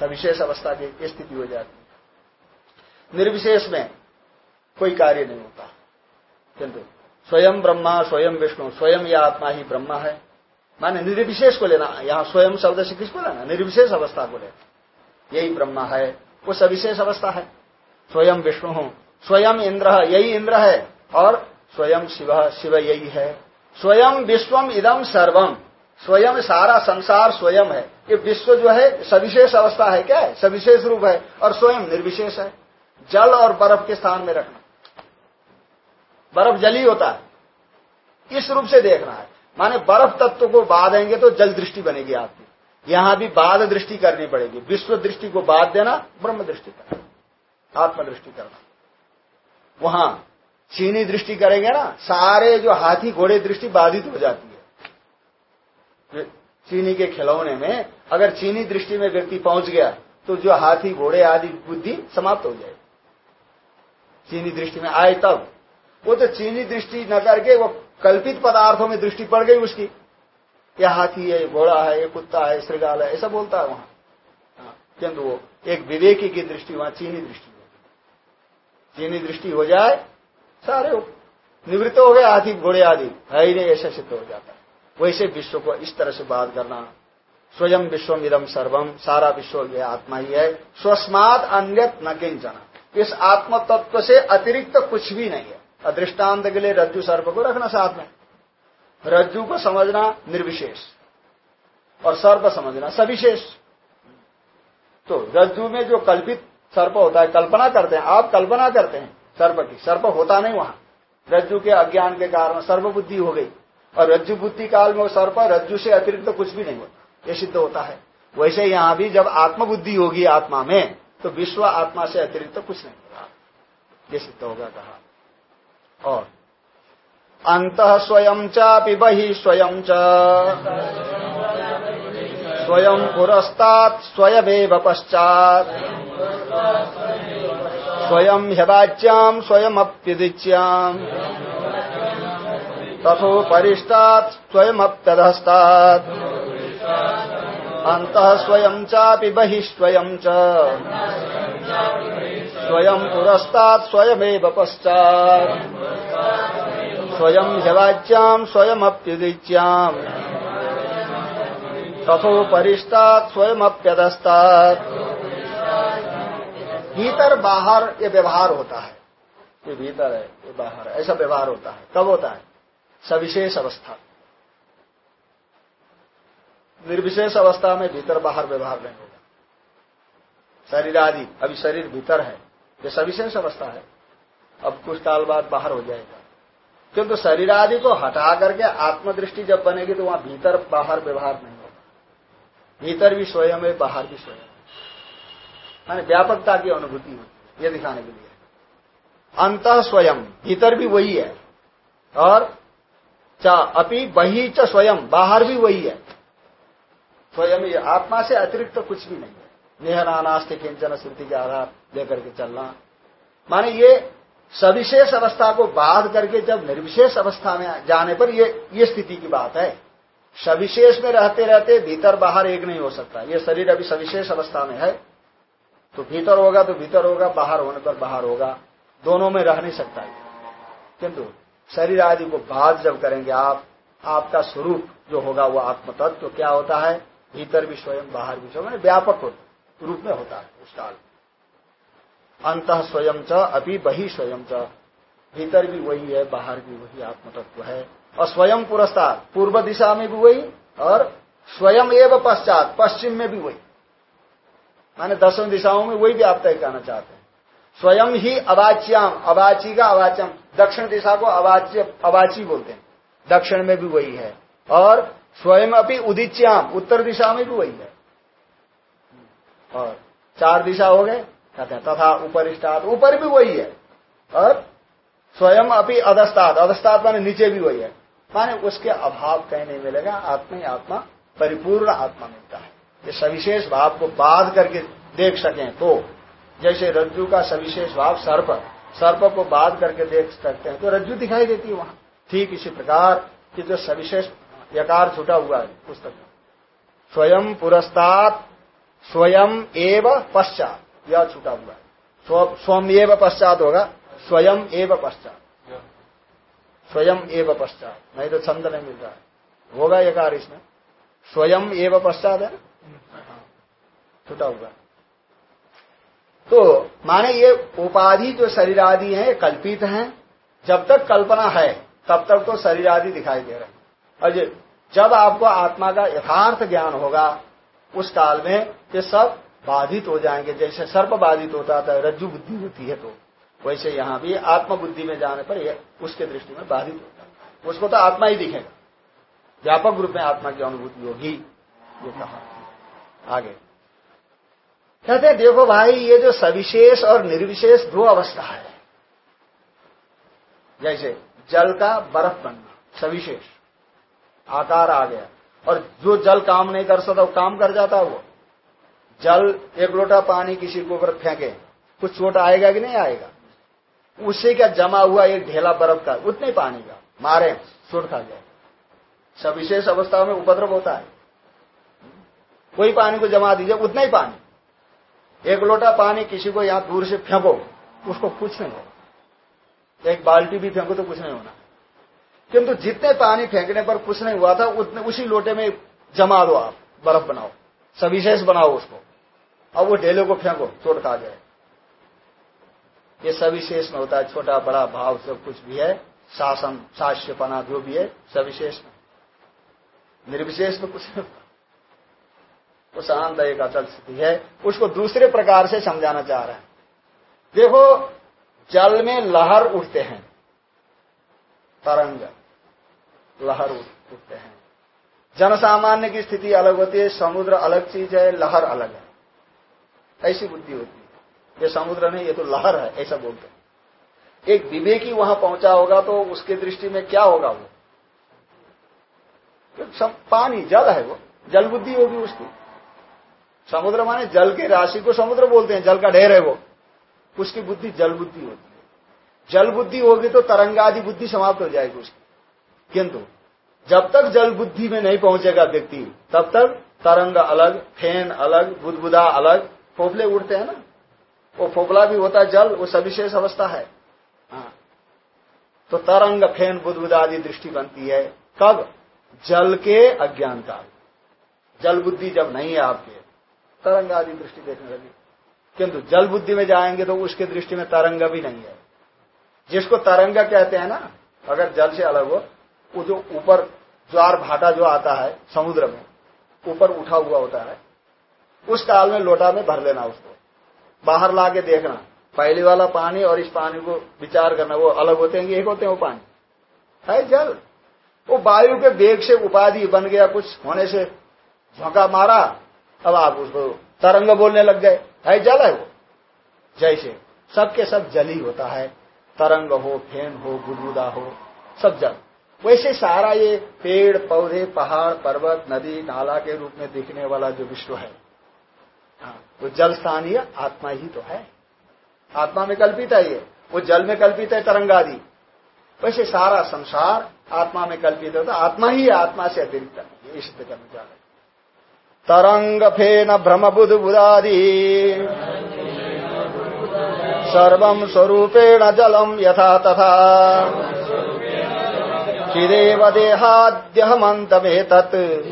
सविशेष अवस्था की स्थिति हो जाती निर्विशेष में कोई कार्य नहीं होता। किंतु स्वयं ब्रह्मा, स्वयं विष्णु, स्वयं यह आत्मा ही ब्रह्मा है। माने निर्विशेष को लेना, यहाँ स्वयं शब्द से किसको लेना? निर्विशेष अवस्था को लेना। यही ब्रह्मा है, वो सविशेष अवस्था है। स्वयं विष्णु स्वयं इंद्र, यही इंद्र है, और स्वयं शिव शिव यही है। स्वयं विश्वम इदम सर्वम, स्वयं सारा संसार स्वयं है। ये विश्व जो है, सविशेष अवस्था है क्या? है सविशेष रूप है, और स्वयं निर्विशेष है। जल और बर्फ़ के स्थान में रखना। बर्फ़ जली होता है, इस रूप से देखना है। माने बर्फ़ तत्व को बांधेंगे तो जल दृष्टि बनेगी आपकी। यहाँ भी बाध दृष्टि करनी पड़ेगी। विश्व दृष्टि को बाध देना, ब्रह्म दृष्टि करना, आत्म दृष्टि करना। वहाँ चीनी दृष्टि करेंगे ना, सारे जो हाथी घोड़े दृष्टि बाधित हो जाती है। चीनी के खिलौने में अगर चीनी दृष्टि में व्यक्ति पहुँच गया तो जो हाथी घोड़े आदि बुद्धि समाप्त हो जाए चीनी दृष्टि में आए तब। वो तो चीनी दृष्टि न करके, वो कल्पित पदार्थों में दृष्टि पड़ गई उसकी। यह हाथी है, ये घोड़ा है, ये कुत्ता है, श्रृगाल है ऐसा बोलता है वहाँ। किंतु वो एक विवेकी की दृष्टि, वहाँ चीनी दृष्टि चीनी दृष्टि हो जाए, सारे निवृत्त हो गए हाथी, घोड़े आदि। है ही नहीं, ऐसा सिद्ध हो जाता है। वैसे विश्व को इस तरह से बात करना, स्वयं विश्वम इदम सर्वम सारा विश्व यह आत्मा ही है। स्वस्मात अन्य न किंचना इस आत्म तत्व से अतिरिक्त कुछ भी नहीं है। अदृष्टांत के लिए रज्जु सर्प को रखना साथ में। रज्जु को समझना निर्विशेष। और सर्प समझना सविशेष। तो रज्जु में जो कल्पित सर्प होता है, कल्पना करते हैं, आप कल्पना करते हैं सर्प की। सर्प होता नहीं वहाँ। रज्जु के अज्ञान के कारण सर्प बुद्धि हो गई। और रज्जु बुद्धि काल में सर्प, रज्जु से अतिरिक्त तो कुछ भी नहीं होता। ये सिद्ध होता है। वैसे यहाँ भी जब आत्मबुद्धि होगी आत्मा में तो विश्व आत्मा से अतिरिक्त तो कुछ नहीं। होगा ये सिद्ध होगा कहा। और अंत स्वयं चापि बहि स्वयं च। स्वयं पुरस्तात् स्वयमेव पश्चात्। स्वयं ह्यवाच्याम् स्वयमप्युदिच्याम् तथोपरिष्टात् स्वयमप्यधस्तात् अन्तः स्वयं चापि बहिः स्वयं च। स्वयं पुरस्तात् स्वयमेव पश्चात्। स्वयं ह्यवाच्याम् स्वयमप्युदिच्याम्। तथोपरिष्टात् स्वयमप्यदस्तात्। भीतर बाहर ये व्यवहार होता है। ये भीतर है, ये बाहर है, ऐसा व्यवहार होता है कब होता है। सविशेष अवस्था। निर्विशेष अवस्था में भीतर बाहर व्यवहार नहीं होगा। शरीर आदि, अभी शरीर भीतर है यह सविशेष अवस्था है। अब कुछ काल बाद बाहर हो जाएगा। तो शरीर आदि को हटा करके आत्मदृष्टि जब बनेगी तो वहाँ भीतर बाहर व्यवहार नहीं होगा। भीतर भी स्वयं है, बाहर भी स्वयं माने व्यापकता की अनुभूति होती ये दिखाने के लिए। अंत स्वयं, भीतर भी वही है। और अपी वही च स्वयं, बाहर भी वही है। स्वयं आत्मा से अतिरिक्त तो कुछ भी नहीं है। नेहनानास्ते किंचन स्मृति के आधार लेकर के चलना। माने ये सविशेष अवस्था को बाध करके जब निर्विशेष अवस्था में जाने पर ये ये स्थिति की बात है। सविशेष में रहते रहते भीतर बाहर एक नहीं हो सकता। ये शरीर अभी सविशेष अवस्था में है। तो भीतर होगा तो भीतर होगा, बाहर होने पर बाहर होगा। दोनों में रह नहीं सकता किंतु शरीर आदि को बाध जब करेंगे आप, आपका स्वरूप जो होगा वो आत्म तत्व तो क्या होता है? भीतर भी स्वयं, बाहर भी स्वयं, व्यापक रूप में होता है उस काल अंत स्वयं च, अभी बही स्वयं च। भीतर भी वही है, बाहर भी वही आत्म तत्व है। और स्वयं पुरस्कार पूर्व दिशा में भी वही, और स्वयं एवं पश्चात, पश्चिम में भी वही। माने दसों दिशाओं में वही भी आप तय करना चाहते हैं। स्वयं ही अवाच्याम, अवाची का अवाच्यम, दक्षिण दिशा को अवाच्य, अवाची बोलते हैं। दक्षिण में भी वही है। और स्वयं अभी उदिच्याम। उत्तर दिशा में भी वही है। और चार दिशा हो गए, कहते हैं, तथा ऊपर ऊपर भी वही है। और स्वयं अभी अधस्ताद अधस्ताद माने नीचे भी वही है। माने उसके अभाव कहीं नहीं मिलेगा आत्मा ही आत्मा, परिपूर्ण आत्मा मिलता है। ये सविशेष भाव को बाध करके देख सकें तो जैसे रज्जु का सविशेष भाव सर्प सर्प को बाध करके देख सकते हैं तो रज्जु दिखाई देती है वहाँ। ठीक इसी प्रकार की जो सविशेष यकार छूटा हुआ है पुस्तक में। स्वयं पुरस्तात स्वयं एव पश्चात, यह छूटा हुआ है। स्वयं एव पश्चात होगा, स्वयं एव पश्चात। स्वयं एव पश्चात, नहीं तो छंद नहीं मिल रहा है। होगा यकार इसमें। स्वयं एव पश्चात है छुटा हुआ तो माने ये उपाधि जो शरीर आदि है कल्पित हैं, जब तक कल्पना है, तब तक तो शरीर आदि दिखाई दे रहे हैं। और जब आपको आत्मा का यथार्थ ज्ञान होगा, उस काल में ये सब बाधित हो जाएँगे। जैसे सर्प बाधित होता था, रज्जु बुद्धि होती है तो वैसे यहाँ भी आत्मबुद्धि में जाने पर उसके दृष्टि में बाधित होता है। उसको तो आत्मा ही दिखेगा। व्यापक रूप में आत्मा की अनुभूति होगी, ये कहा। आगे। कहते देखो भाई, ये जो सविशेष और निर्विशेष दो अवस्था है, जैसे जल का बर्फ़ बनना, सविशेष। आकार आ गया। और जो जल काम नहीं कर सकता, वो काम कर जाता वो। जल एक लोटा पानी किसी के ऊपर फेंके, कुछ चोट आएगा कि नहीं आएगा? उससे क्या जमा हुआ एक ढेला बर्फ़ का? उतने पानी का। मारे चोट खा गया। सब विशेष अवस्थाओं में उपद्रव होता है। कोई पानी को जमा दीजिए, उतना ही पानी। एक लोटा पानी किसी को यहाँ दूर से फेंको, उसको कुछ नहीं होगा। एक बाल्टी भी फेंको तो कुछ नहीं होना। किंतु जितने पानी फेंकने पर कुछ नहीं हुआ था, उतने उसी लोटे में जमा दो आप, बर्फ़ बनाओ, सविशेष बनाओ उसको। अब वो ढेले को फेंको, चोट खा जाए। ये सविशेष में होता है, छोटा, बड़ा भाव सब कुछ भी है, शासन साक्ष्यपना जो भी है, सविशेष में। निर्विशेष में कुछ नहीं वो शांत एक अचल स्थिति है। उसको दूसरे प्रकार से समझाना चाह रहे हैं। देखो, जल में लहर उठते हैं, तरंग। लहर उठते हैं। जनसामान्य की स्थिति अलग होती है, समुद्र अलग चीज़ है, लहर अलग है। ऐसी बुद्धि होती है। ये समुद्र नहीं, ये तो लहर है, ऐसा बोलते हैं। एक विवेकी वहाँ पहुँचा होगा तो उसके दृष्टि में क्या होगा वो? तो सब पानी, जल है वो। जल बुद्धि होगी उसकी। समुद्र माने जल के राशि को समुद्र बोलते हैं, जल का ढेर है वो। उसकी बुद्धि जल बुद्धि होती है। जल बुद्धि होगी तो तरंगादि बुद्धि समाप्त हो जाएगी उसकी। किंतु, जब तक जल बुद्धि में नहीं पहुंचेगा व्यक्ति, तब तक तरंग अलग, फेन अलग, बुदबुदा अलग, फोफले उड़ते हैं ना। वो फोफला भी होता है, जल, वो सविशेष अवस्था है। हाँ। तो तरंग, फेन बुद्ध आदि दृष्टि बनती है। कब? जल के अज्ञान काल। जल बुद्धि जब नहीं है आपके, तरंग आदि दृष्टि देखने लगी। किंतु जल बुद्धि में जाएँगे तो उसके दृष्टि में तरंग भी नहीं है। जिसको तरंग कहते हैं ना, अगर जल से अलग हो वो जो ऊपर ज्वार भाटा जो आता है समुद्र में, ऊपर उठा हुआ होता है, उस काल में लोटा में भर लेना उसको। बाहर ला के देखना, पहले वाला पानी और इस पानी को विचार करना, वो अलग होते हैं एक होते हैं वो पानी। है जल। वो वायु के वेग से उपाधि बन गया कुछ, होने से झोंका मारा, अब आप उसको तरंग बोलने लग गए। है जल है वो। जैसे सबके सब जल ही होता है। तरंग हो, फेन हो बुदबुदा हो, सब जल। वैसे सारा ये पेड़ पौधे पहाड़ पर्वत नदी नाला के रूप में दिखने वाला जो विश्व है हाँ, तो जल स्थानीय आत्मा ही तो है। आत्मा में कल्पित है ये वो जल में कल्पित है तरंग आदि। वैसे सारा संसार आत्मा में कल्पित होता आत्मा ही आत्मा से अतिरिक्त ये सिद्ध करना रहे तरंग फेन भ्रम बुध बुदादि सर्व स्वरूपेण जलम यथा तथा। चिदेव देहाद्यहमन्तमेतत्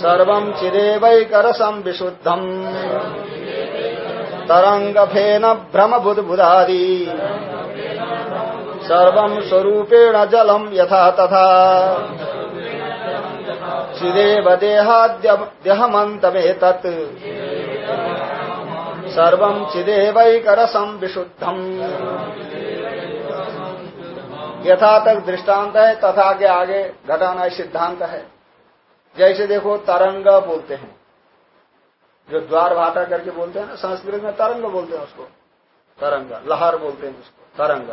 सर्वम् चिदेवैकरसम् विशुद्धम्। तरङ्गफेन भ्रमबुद्बुदादि सर्वम् स्वरूपेण जलम् यथा तथा। चिदेव देहाद्यहमन्तमेतत् सर्वम् चिदेवैकरसम् विशुद्धम्। यथा तक दृष्टांत है, तथा के आगे घटाना सिद्धांत है। जैसे देखो तरंग बोलते हैं। जो द्वार भाटा करके बोलते हैं ना, संस्कृत में तरंग बोलते हैं उसको। तरंग, लहर बोलते हैं उसको, तरंग।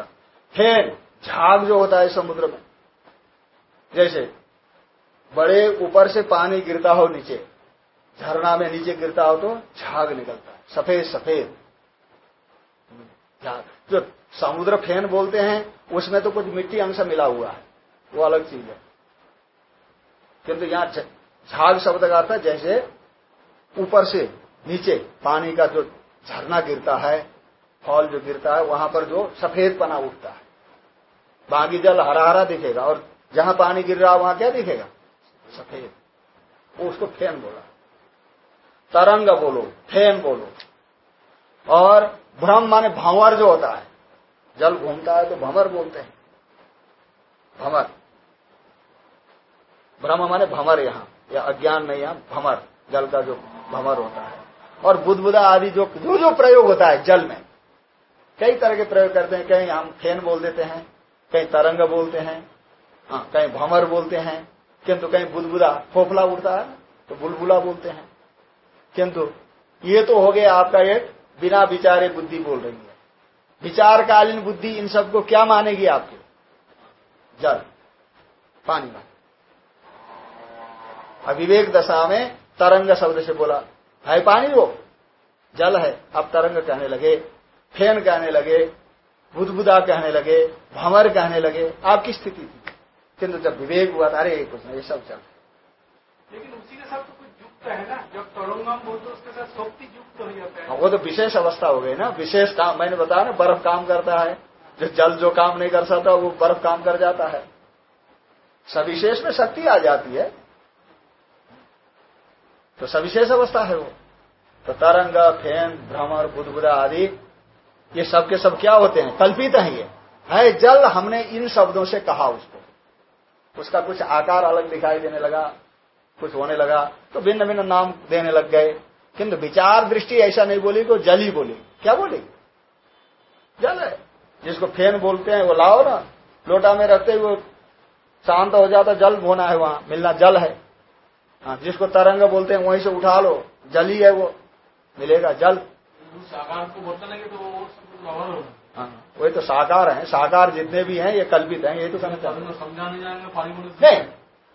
फेन झाग जो होता है समुद्र में, जैसे बड़े ऊपर से पानी गिरता हो नीचे, झरना में नीचे गिरता हो तो झाग निकलता है, सफ़ेद सफ़ेद। झाग। जो समुद्र फेन बोलते हैं, उसमें तो कुछ मिट्टी अंश मिला हुआ है। वो अलग चीज़ है। किंतु यहाँ झाग शब्द का अर्थ जैसे ऊपर से नीचे पानी का जो झरना गिरता है, फॉल जो गिरता है, वहाँ पर जो सफ़ेद पना उठता है। बाकी जल हरा हरा दिखेगा और जहाँ पानी गिर रहा वहाँ क्या दिखेगा? सफ़ेद। वो उसको फेन बोला। तरंग बोलो, फेन बोलो। और भ्रम माने भावर जो होता है जल घूमता है तो भंवर बोलते हैं। भंवर। भ्रम माने भंवर यहाँ। या अज्ञान नहीं यहाँ, भंवर। जल का जो भंवर होता है। और बुदबुदा आदि जो जो जो प्रयोग होता है जल में। कई तरह के प्रयोग करते हैं। कहीं हम फेन बोल देते हैं, कहीं तरंग बोलते हैं हाँ कहीं भंवर बोलते हैं। किंतु कहीं बुदबुदा फोफला उड़ता है तो बुलबुला बोलते हैं। किंतु ये तो हो गया आपका एक बिना विचारे बुद्धि बोल रही है। विचारकालीन बुद्धि इन सबको क्या मानेगी आपके? जल। पानी मान। अविवेक दशा में तरंग शब्द से बोला, है पानी वो? जल है। अब तरंग कहने लगे, फेन कहने लगे, बुदबुदा कहने लगे, भंवर कहने लगे। आपकी स्थिति थी। किंतु जब विवेक हुआ था अरे कुछ नहीं सब चल लेकिन उसी के साथ तो युक्त है ना जब बोलते उसके साथ शक्ति युक्त हो जाता है। हाँ, वो तो विशेष अवस्था हो गई ना विशेष काम मैंने बताया ना बर्फ़ काम करता है। जो जल जो काम नहीं कर सकता वो बर्फ़ काम कर जाता है। सविशेष में शक्ति आ जाती है। तो सविशेष अवस्था है वो। तो तरंग फेन भ्रमर बुधबुदा आदि ये सब के सब क्या होते हैं? कल्पित है ये। है जल हमने इन शब्दों से कहा उसको। उसका कुछ आकार अलग दिखाई देने लगा। कुछ होने लगा तो भिन्न भिन्न नाम देने लग गए। किंतु विचार दृष्टि ऐसा नहीं बोली को जल ही बोली। क्या बोली? जल है। जिसको फेन बोलते हैं वो लाओ ना। लोटा में रखते वो शांत हो जाता जल होना है वहाँ। मिलना जल है। हाँ जिसको तरंग बोलते हैं वहीं से उठा लो। जल ही है वो। मिलेगा जल। तो वो हाँ। वही तो साकार है। साकार जितने भी हैं ये कल्पित हैं ये तो कहना समझा नहीं जाएँगे पानी नहीं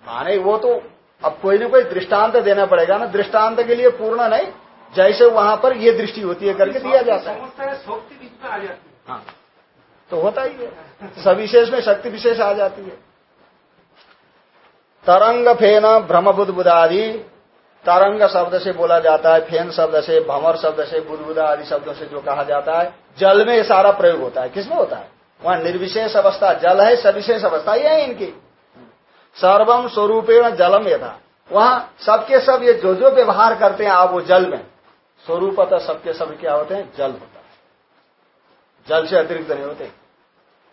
माने वो तो अब कोई ना कोई दृष्टांत देना पड़ेगा ना दृष्टांत के लिए पूर्ण नहीं जैसे वहाँ पर ये दृष्टि होती है करके दिया जाता है। शक्ति बीच में आ जाती है। हाँ। तो होता ही है सविशेष में शक्ति विशेष आ जाती है। तरंग फेन भ्रम बुदबुदादि तरंग शब्द से बोला जाता है फेन शब्द से भमर शब्द से बुदबुदा आदि शब्दों से जो कहा जाता है जल में सारा प्रयोग होता है। किसमें होता है? वहाँ निर्विशेष अवस्था जल है सविशेष अवस्था यह है इनकी। सर्वम स्वरूपेण जलम यथा। वहाँ सबके सब ये जो जो व्यवहार करते हैं, आप वो जल में। स्वरूपतः सबके सब क्या होते हैं? जल होता है। जल से अतिरिक्त नहीं होते।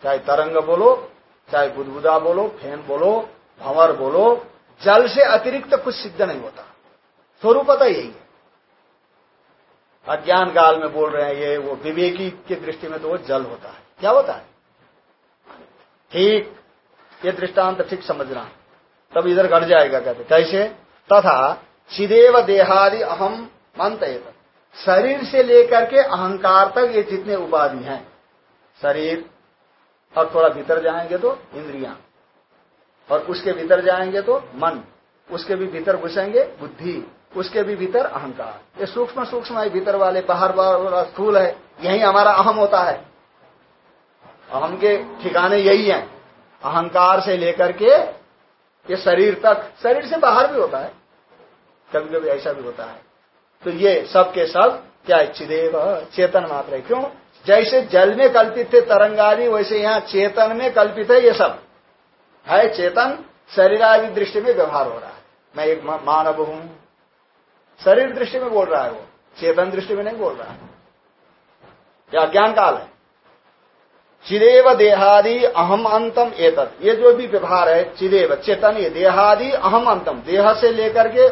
चाहे तरंग बोलो, चाहे बुदबुदा बोलो, फ़ैन बोलो, भंवर बोलो, जल से अतिरिक्त कुछ सिद्ध नहीं होता। स्वरूपतः यही है। अज्ञान काल में बोल रहे हैं ये, वो विवेकी की दृष्टि में तो वो जल होता है। क्या होता है? ठीक। ये दृष्टांत ठीक समझना। तब इधर घट जाएगा, कहते। कैसे? तथा सिदेव देहादि अहम मंत शरीर से लेकर के अहंकार तक ये जितने उपाधि हैं, शरीर और थोड़ा भीतर जाएँगे तो इंद्रियाँ, और उसके भीतर जाएँगे तो मन, उसके भी भीतर घुसेंगे बुद्धि, उसके भी भीतर अहंकार। ये सूक्ष्म सूक्ष्म है, भीतर वाले बाहर वाला स्थूल है, यही हमारा अहम होता है। अहम के ठिकाने यही है। अहंकार से लेकर के ये शरीर तक, शरीर से बाहर भी होता है, कभी कभी ऐसा भी होता है। तो ये सब के सब क्या है? चिदेव, चेतन मात्र है। क्यों? जैसे जल में कल्पित थे तरंगादि, वैसे यहाँ चेतन में कल्पित है ये सब। है चेतन शरीर आदि दृष्टि में व्यवहार हो रहा है। मैं एक मानव हूँ। शरीर दृष्टि में बोल रहा है वो। चेतन दृष्टि में नहीं बोल रहा है। क्या ज्ञान काल है। चिदेव देहादि अहम अंतम एतत। ये जो भी व्यवहार है, चिदेव, चेतन, ये देहादि अहम अंतम। देह से लेकर के,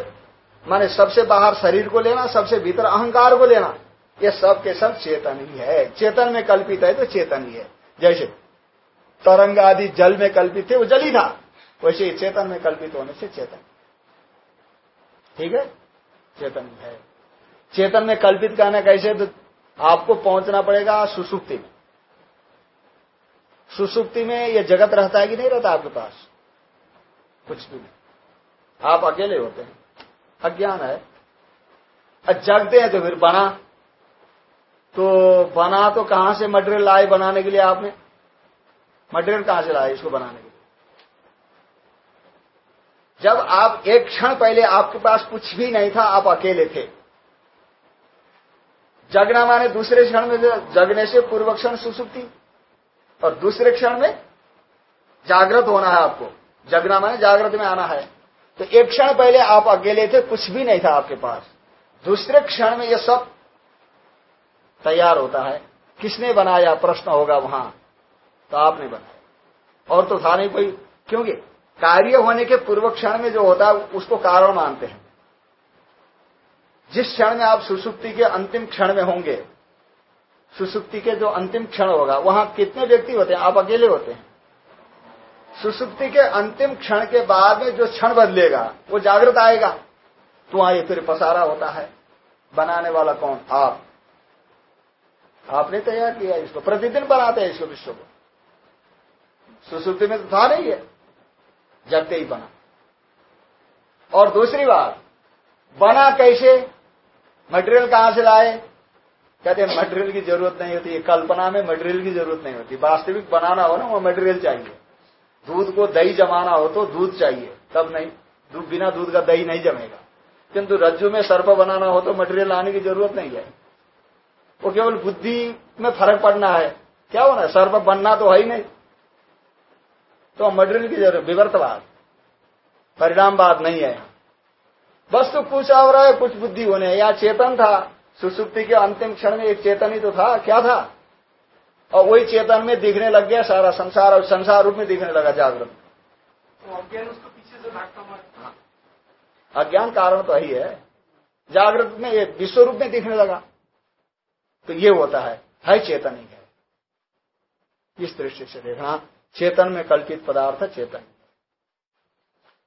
माने सबसे बाहर शरीर को लेना, सबसे भीतर अहंकार को लेना, ये सब के सब चेतन ही है। चेतन में कल्पित है तो चेतन ही है। जैसे तरंग आदि जल में कल्पित थे, वो जल ही था। वैसे चेतन में कल्पित होने से चेतन। ठीक है? चेतन है चेतन में कल्पित कहना कैसे? तो आपको पहुँचना पड़ेगा सुसुप्ति में। सुसुप्ति में ये जगत रहता है कि नहीं रहता आपके पास? कुछ भी नहीं। आप अकेले होते हैं। अज्ञान है। जगते हैं तो फिर बना। तो बना तो कहाँ से मटेरियल लाए बनाने के लिए आपने? मटेरियल कहाँ से लाए इसको बनाने के लिए? जब आप एक क्षण पहले आपके पास कुछ भी नहीं था, आप अकेले थे। जगना माने दूसरे क्षण में जगने से पूर्व क्षण सुसुप्ति। और दूसरे क्षण में जागृत होना है आपको। जगना माने जागृत में आना है। तो एक क्षण पहले आप अकेले थे, कुछ भी नहीं था आपके पास। दूसरे क्षण में यह सब तैयार होता है। किसने बनाया? प्रश्न होगा वहाँ। तो आपने बनाया। और तो था नहीं कोई, क्योंकि कार्य होने के पूर्व क्षण में जो होता है, उसको कारण मानते हैं। जिस क्षण में आप सुसुप्ति के अंतिम क्षण में होंगे सुसुप्ति के जो अंतिम क्षण होगा, वहाँ कितने व्यक्ति होते हैं? आप अकेले होते हैं। सुसुप्ति के अंतिम क्षण के बाद में जो क्षण बदलेगा, वो जागृत आएगा। तो वहाँ ये फिर पसारा होता है। बनाने वाला कौन? आप। आपने तैयार किया इसको। प्रतिदिन बनाते हैं इसको विश्व को। सुसुप्ति में तो था नहीं है। जगते ही बना। और दूसरी बात, बना कैसे? मटेरियल कहाँ से लाए? कहते हैं मटेरियल की ज़रूरत नहीं होती। कल्पना में मटेरियल की ज़रूरत नहीं होती। वास्तविक बनाना हो ना, वो मटेरियल चाहिए। दूध को दही जमाना हो तो दूध चाहिए। तब नहीं। दूध बिना दूध का दही नहीं जमेगा। किंतु रज्जु में सर्प बनाना हो तो मटेरियल लाने की ज़रूरत नहीं है। वो केवल बुद्धि में फ़र्क पड़ना है। क्या होना सर्प बनना तो है ही नहीं। तो मटेरियल की ज़रूरत विवर्तवाद। परिणामवाद नहीं है। बस तो कुछ और है, कुछ बुद्धि होने या चेतन था। सुसुप्ति के अंतिम क्षण में एक चेतन ही तो था। क्या था? और वही चेतन में दिखने लग गया सारा संसार और संसार रूप में दिखने लगा जागृत तो अज्ञान उसको पीछे से हाँ। अज्ञान कारण तो ही है। जागृत में ये विश्व रूप में दिखने लगा। तो ये होता है है चेतन ही है। इस दृष्टि से देखना चेतन में कल्पित पदार्थ चेतन।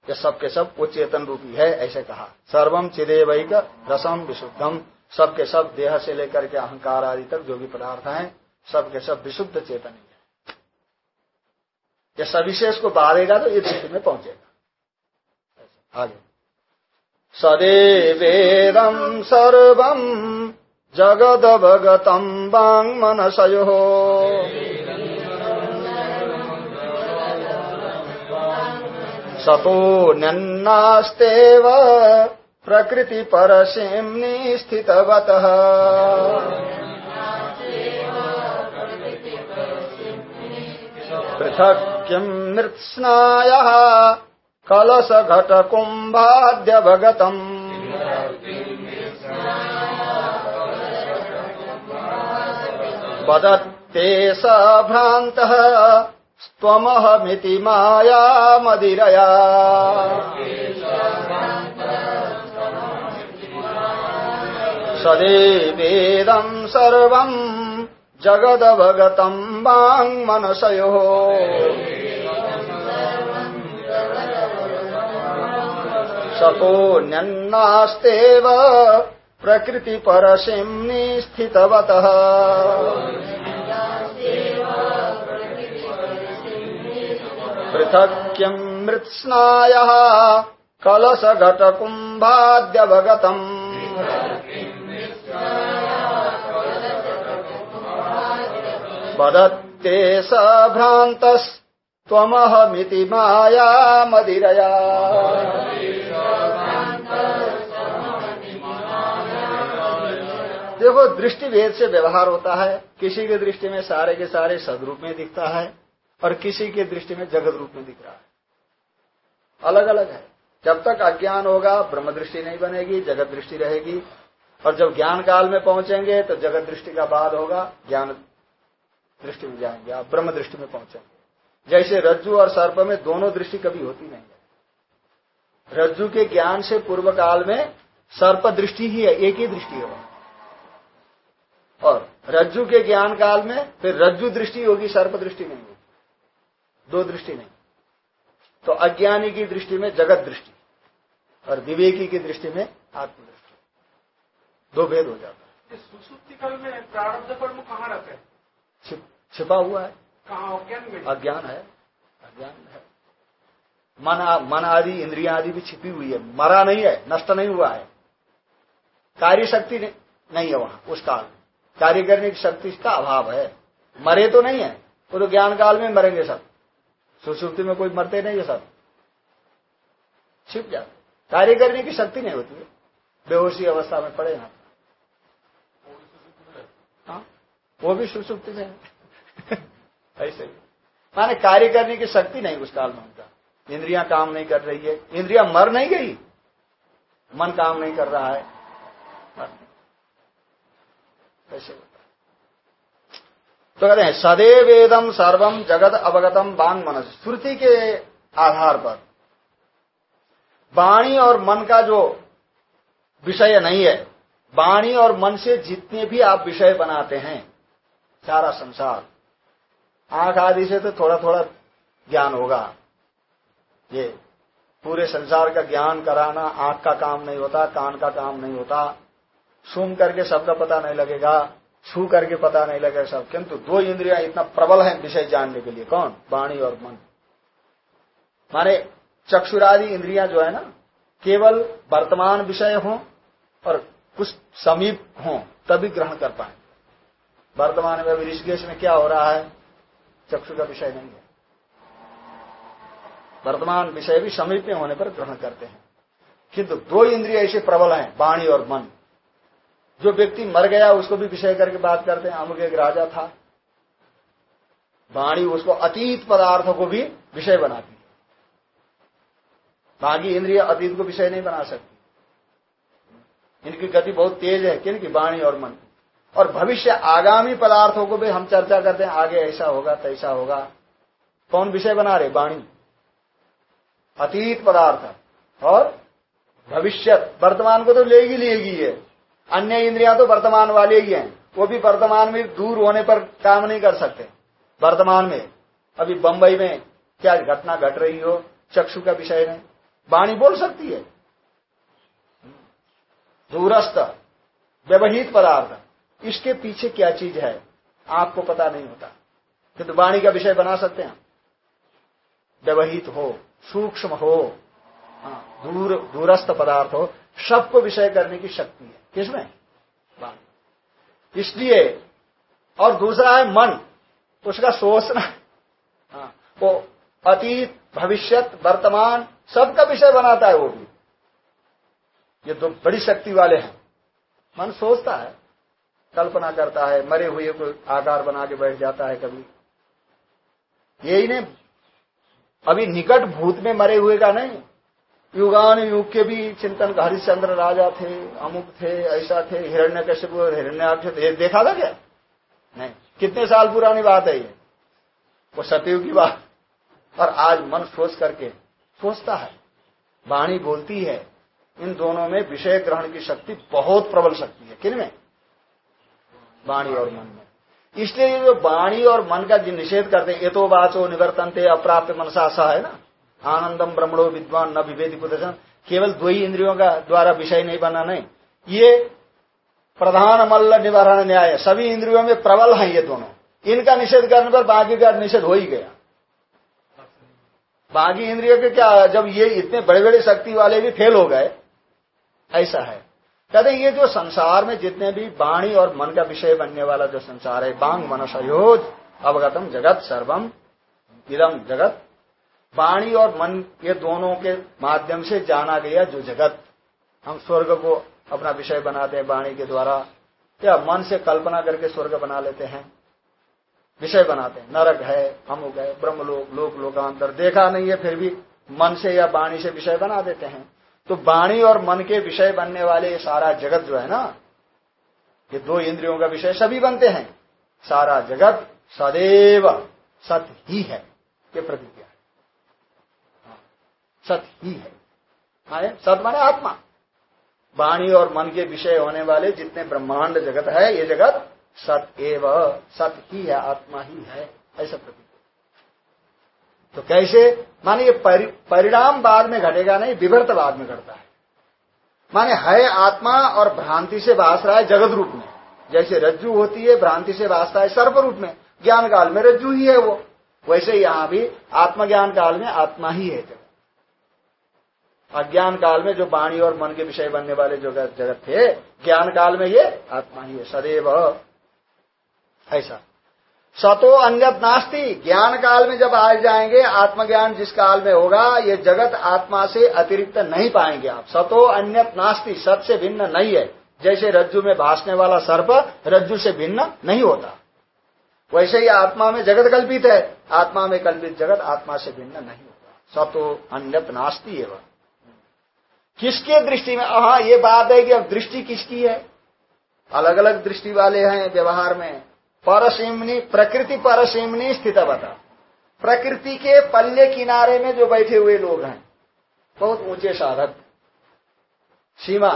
ये सब के सब वो चेतन रूपी है ऐसे कहा। सर्वम चिदेवैक रसम विशुद्धम। सबके सब देह से लेकर के अहंकार आदि तक जो भी पदार्थ हैं सब के सब विशुद्ध चेतन ही है। ये सविशेष को बाधेगा तो ये दृष्टि में पहुंचेगा। आगे। सदेवेदम सर्वम जगदवगतम वांग मनसयो। सतो नन्नास्तेव प्रकृति परसिम्नि स्थितवतः। पृथक् किम् मृत्स्नायः कलशघटकुम्भाद्यवगतम्। वदत्ते स भ्रान्तः त्वमहमिति मायामदिरया सदेवेदम् सर्वम् जगदवगतम् वाङ्मनसयोः सतोऽन्यन्नास्तेव प्रकृतिपरसिम्नि स्थितवतः पृथक् किम् मृत्स्नायः कलश घट कुंभाद्यवगतम वदत्ते स भ्रान्तस्त्वमहमिति माया मदिरया देखो दृष्टि भेद से व्यवहार होता है, किसी की दृष्टि में सारे के सारे सदरूप में दिखता है, और किसी की दृष्टि में जगत रूप में दिख रहा है। अलग अलग है। जब तक अज्ञान होगा, ब्रह्म दृष्टि नहीं बनेगी, जगत दृष्टि रहेगी। और जब ज्ञान काल में पहुँचेंगे तो जगत दृष्टि का बाद होगा, ज्ञान दृष्टि में जाएँगे, आप ब्रह्म दृष्टि में पहुँचेंगे। जैसे रज्जु और सर्प में दोनों दृष्टि कभी होती नहीं है। रज्जु के ज्ञान से पूर्व काल में सर्प दृष्टि ही है, एक ही दृष्टि होगा और रज्जु के ज्ञान काल में फिर रज्जु दृष्टि होगी, सर्प दृष्टि नहीं होगी। दो दृष्टि नहीं। तो अज्ञानी की दृष्टि में जगत दृष्टि, और विवेकी की दृष्टि में आत्मदृष्टि दो भेद हो जाता है। सुसुप्ति काल में प्रारब्ध कर्म कहाँ रहते हैं? छिप, छिपा हुआ है। कहाँ अज्ञान में? अज्ञान है अज्ञान है। मन मन आदि इंद्रिया आदि भी छिपी हुई है। मरा नहीं है नष्ट नहीं हुआ है। कार्य शक्ति नहीं है वहाँ उस काल में। कार्य करने की शक्ति का अभाव है। मरे तो नहीं है वो तो ज्ञान काल में मरेंगे सब। सुसुप्ति में कोई मरते नहीं है सब। छिप जाते कार्य करने की शक्ति नहीं होती है। बेहोशी अवस्था में पड़े ना हाँ। वो भी सुसुप्ति में [laughs] ऐसे। माने कार्य करने की शक्ति नहीं उस काल में उनका। इंद्रिया काम नहीं कर रही है। इंद्रिया मर नहीं गई। मन काम नहीं कर रहा है। ऐसे तो कहते हैं, सदैव वेदम सर्वम जगत अवगतम बांग मन श्रुति के आधार पर। वाणी और मन का जो विषय नहीं है वाणी और मन से जितने भी आप विषय बनाते हैं, सारा संसार। आँख आदि से तो थोड़ा थोड़ा ज्ञान होगा। ये पूरे संसार का ज्ञान कराना, आँख का काम नहीं होता, कान का काम नहीं होता। सुन करके सबका पता नहीं लगेगा, छू करके पता नहीं लगेगा सब। किंतु दो इंद्रिया इतना प्रबल है विषय जानने के लिए। कौन? वाणी और मन। माने चक्षुरादि इंद्रिया जो है ना, केवल वर्तमान विषय हो और कुछ समीप हो, तभी ग्रहण कर पाए। वर्तमान में अभी ऋषिकेश में क्या हो रहा है, चक्षु का विषय नहीं है। वर्तमान विषय भी समीप में होने पर ग्रहण करते हैं। किंतु दो इंद्रिय ऐसे प्रबल हैं, वाणी और मन। जो व्यक्ति मर गया, उसको भी विषय करके बात करते हैं अमुक एक राजा था। वाणी उसको अतीत पदार्थों को भी विषय बनाती है। बाकी इंद्रिय अतीत को विषय नहीं बना सकती। इनकी गति बहुत तेज है, किन की? वाणी और मन। और भविष्य आगामी पदार्थों को भी हम चर्चा करते हैं, आगे ऐसा होगा, तैसा होगा। कौन विषय बना रहे? वाणी। अतीत पदार्थ। और भविष्य, वर्तमान को तो लेगी लेगी है। अन्य इंद्रिया तो वर्तमान वाले ही हैं। वो भी वर्तमान में दूर होने पर काम नहीं कर सकते। वर्तमान में। अभी बंबई में क्या घटना घट रही हो? चक्षु का विषय नहीं। वाणी बोल सकती है। दूरस्थ व्यवहित पदार्थ। इसके पीछे क्या चीज़ है आपको पता नहीं होता। किंतु वाणी का विषय बना सकते हैं। व्यवहित हो सूक्ष्म हो हाँ, दूर दूरस्थ पदार्थ हो सबको विषय करने की शक्ति है। किसमें? इसलिए और दूसरा है मन। उसका सोचना। हाँ, वो अतीत भविष्यत वर्तमान सबका विषय बनाता है वो भी। ये तो बड़ी शक्ति वाले हैं। मन सोचता है, कल्पना करता है, मरे हुए को आकार बना के बैठ जाता है कभी। यही नहीं, अभी निकट भूत में मरे हुए का नहीं। युगान युग के भी चिंतन, हरिश्चंद्र राजा थे, अमुक थे, ऐसा थे हिरण्य कश्यप हिरण्याक्ष थे। देखा था क्या? नहीं। कितने साल पुरानी बात है ये। वो सतयुग की बात। और आज मन सोच करके सोचता है। वाणी बोलती है। इन दोनों में विषय ग्रहण की शक्ति बहुत प्रबल शक्ति है, किन में? वाणी और मन में। इसलिए जो वाणी और मन का जो निषेध करते हैं, एतो वाचो निवर्तनते अप्राप्त मनसा सा, है ना? आनंदम ब्रह्मणो विद्वान न विभेदी प्रदर्शन केवल दो ही इंद्रियों का द्वारा विषय नहीं बना, नहीं। ये प्रधान मल्ल निवारण न्याय, सभी इंद्रियों में प्रबल है ये दोनों। इनका निषेध करने पर बाकी का निषेध हो ही गया। बाकी इंद्रियों के क्या, जब ये इतने बड़े बड़े शक्ति वाले भी फेल हो गए ऐसा है। कहते ये जो संसार में जितने भी वाणी और मन का विषय बनने वाला जो संसार है बांग मनसयोज अवगतम जगत सर्वम, इदम जगत। वाणी और मन, ये दोनों के माध्यम से जाना गया जो जगत। हम स्वर्ग को अपना विषय बनाते हैं वाणी के द्वारा, या मन से कल्पना करके स्वर्ग बना लेते हैं। विषय बनाते हैं। नरक है हम गए ब्रह्मलोक, लोक, लोकांतर। देखा नहीं है, फिर भी मन से या वाणी से विषय बना देते हैं। तो वाणी और मन के विषय बनने वाले ये सारा जगत जो है ना, ये दो इंद्रियों का विषय सभी बनते हैं। सारा जगत सदैव सत ही है ये प्रतिज्ञा सत ही है। माने सत माने आत्मा। वाणी और मन के विषय होने वाले जितने ब्रह्मांड जगत है, ये जगत सत एव, सत ही है, आत्मा ही है, ऐसा प्रतीक तो कैसे? माने ये परि, परिणाम बाद में घटेगा नहीं विवर्त बाद में घटता है। माने है आत्मा और भ्रांति से भाष रहा है जगत रूप में। जैसे रज्जु होती है भ्रांति से भाषता है सर्व रूप में। ज्ञान काल में रज्जु ही है वो। वैसे यहाँ भी आत्मज्ञान काल में आत्मा ही है अज्ञान काल में जो वाणी और मन के विषय बनने वाले जो जगत थे ज्ञान काल में ये आत्मा ही है सदैव। ऐसा। सतो अन्यत नास्ति। ज्ञान काल में जब आ जाएँगे, आत्मज्ञान जिस काल में होगा, ये जगत आत्मा से अतिरिक्त नहीं पाएँगे आप। सतो अन्यत नास्ती, सत से भिन्न नहीं है। जैसे रज्जु में भासने वाला सर्प, रज्जु से भिन्न नहीं होता। वैसे ही आत्मा में जगत कल्पित है। आत्मा में कल्पित जगत आत्मा से भिन्न नहीं होता। सतो अन्यत नास्ती एवं। किसके दृष्टि में? हाँ ये बात है कि अब दृष्टि किसकी है? अलग अलग दृष्टि वाले हैं व्यवहार में। परसिमनी प्रकृति परसिमनी स्थित बता प्रकृति के पल्ले किनारे में जो बैठे हुए लोग हैं, बहुत ऊँचे साधक। सीमा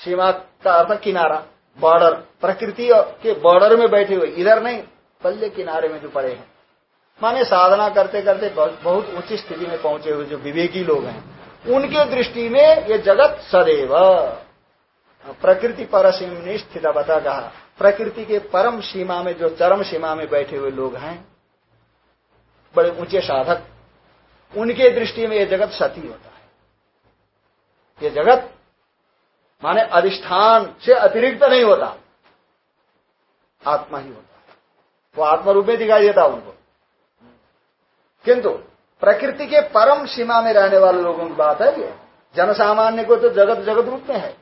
सीमा का अर्थ किनारा, बॉर्डर। प्रकृति के बॉर्डर में बैठे हुए, इधर नहीं, पल्ले किनारे में जो पड़े हैं। माने साधना करते करते बहुत ऊँची स्थिति में पहुँचे हुए जो विवेकी लोग हैं, उनके दृष्टि में ये जगत सदैव। प्रकृति पर सीमनी स्थित बता कहा। प्रकृति के परम सीमा में, जो चरम सीमा में बैठे हुए लोग हैं, बड़े ऊँचे साधक, उनके दृष्टि में यह जगत सती होता है। ये जगत माने अधिष्ठान से अतिरिक्त नहीं होता। आत्मा ही होता है। वो आत्मा रूप में दिखाई देता उनको। किंतु प्रकृति के परम सीमा में रहने वाले लोगों की बात है ये। जनसामान्य को तो जगत जगत रूप में है।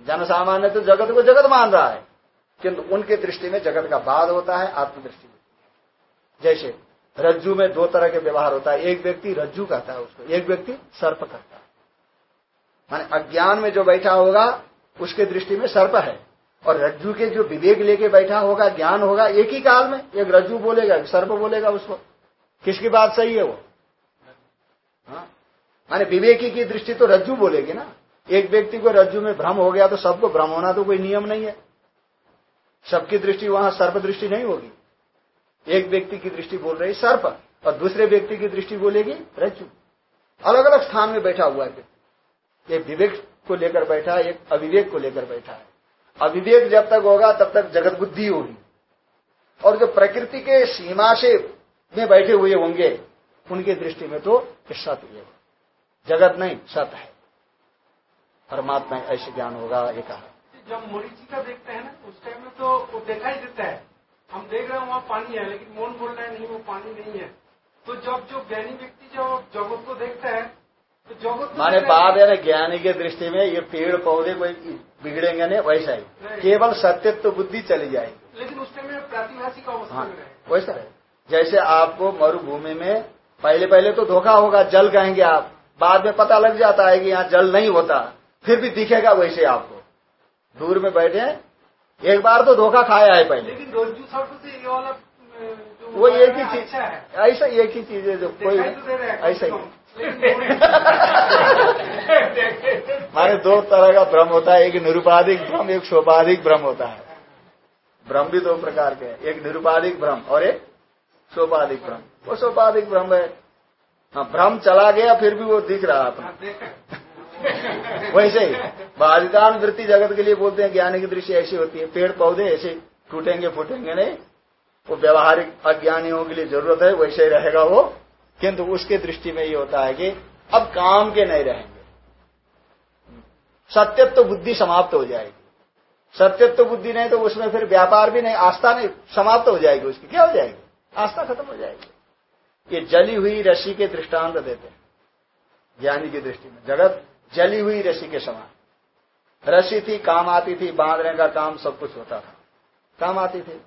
जनसामान्य तो जगत को जगत मान रहा है, किंतु उनके दृष्टि में जगत का बाद होता है आत्मदृष्टि जैसे रज्जू में दो तरह के व्यवहार होता है, एक व्यक्ति रज्जू कहता है उसको, एक व्यक्ति सर्प कहता है। माने अज्ञान में जो बैठा होगा, उसके दृष्टि में सर्प है, और रज्जू के जो विवेक लेके बैठा होगा, ज्ञान होगा, एक ही काल में, एक रज्जू बोलेगा, एक सर्प बोलेगा उसको। किसकी बात सही है वो? हाँ? माने विवेकी की दृष्टि तो रज्जू बोलेगी ना। एक व्यक्ति को रज्जु में भ्रम हो गया तो सबको भ्रम होना तो कोई नियम नहीं है। सबकी दृष्टि वहाँ सर्प दृष्टि नहीं होगी। एक व्यक्ति की दृष्टि बोल रही सर्प, और दूसरे व्यक्ति की दृष्टि बोलेगी रज्जु। अलग अलग स्थान में बैठा हुआ है एक विवेक को लेकर बैठा है, एक अविवेक को लेकर बैठा है। अविवेक जब तक होगा, तब तक जगत बुद्धि होगी। और जो प्रकृति के सीमा से में बैठे हुए होंगे, उनकी दृष्टि में तो सत ये जगत नहीं सत है। परमात्मा ऐसे ज्ञान होगा ये कहा। जब का देखते हैं ना उस टाइम में तो वो देखा ही देता है। हम देख रहे हैं वहाँ पानी है लेकिन मोन बोल रहे है नहीं वो पानी नहीं है। तो जब जो ज्ञानी व्यक्ति जब जगत को देखता है तो जगत माने बात है ना ज्ञानी के दृष्टि में ये पेड़ पौधे कोई बिगड़ेंगे नहीं वैसा ही। केवल सत्यत्व तो बुद्धि चली जाएगी लेकिन उस टाइम में प्रातिभाषी का अवस्था हाँ, वैसा है। जैसे आपको मरुभूमि में पहले पहले तो धोखा होगा जल कहेंगे आप। बाद में पता लग जाता है कि यहाँ जल नहीं होता। फिर भी दिखेगा वैसे आपको। दूर में बैठे हैं। एक बार तो धोखा खाया है पहले। लेकिन से ये वाला वो एक ही चीज़ है। ऐसा एक ही चीज़ है जो कोई तो ऐसा ही। [laughs] मारे दो तरह का भ्रम होता है। एक निरुपाधिक भ्रम एक शोपाधिक भ्रम होता है। भ्रम भी दो प्रकार के हैं। एक निरुपाधिक भ्रम और एक शोपाधिक भ्रम। वो शोपाधिक भ्रम है। हाँ भ्रम चला गया फिर भी वो दिख रहा था वैसे ही, बाधितान वृत्ति जगत के लिए बोलते हैं, ज्ञान की दृष्टि ऐसी होती है, पेड़ पौधे ऐसे टूटेंगे, फूटेंगे नहीं। वो व्यवहारिक अज्ञानियों के लिए ज़रूरत है, वैसे ही रहेगा वो। किंतु उसके दृष्टि में ये होता है कि अब काम के नहीं रहेंगे। सत्यत्व तो बुद्धि समाप्त हो जाएगी। सत्यत्व तो बुद्धि नहीं तो उसमें फिर व्यापार भी नहीं, आस्था नहीं, समाप्त हो जाएगी उसकी। क्या हो जाएगी? आस्था खत्म हो जाएगी। ये जली हुई रसी के दृष्टांत देते हैं, ज्ञानी की दृष्टि में। जगत जली हुई रसी के समान। रसी थी, काम आती थी, बांधने का काम सब कुछ होता था। काम आती थी।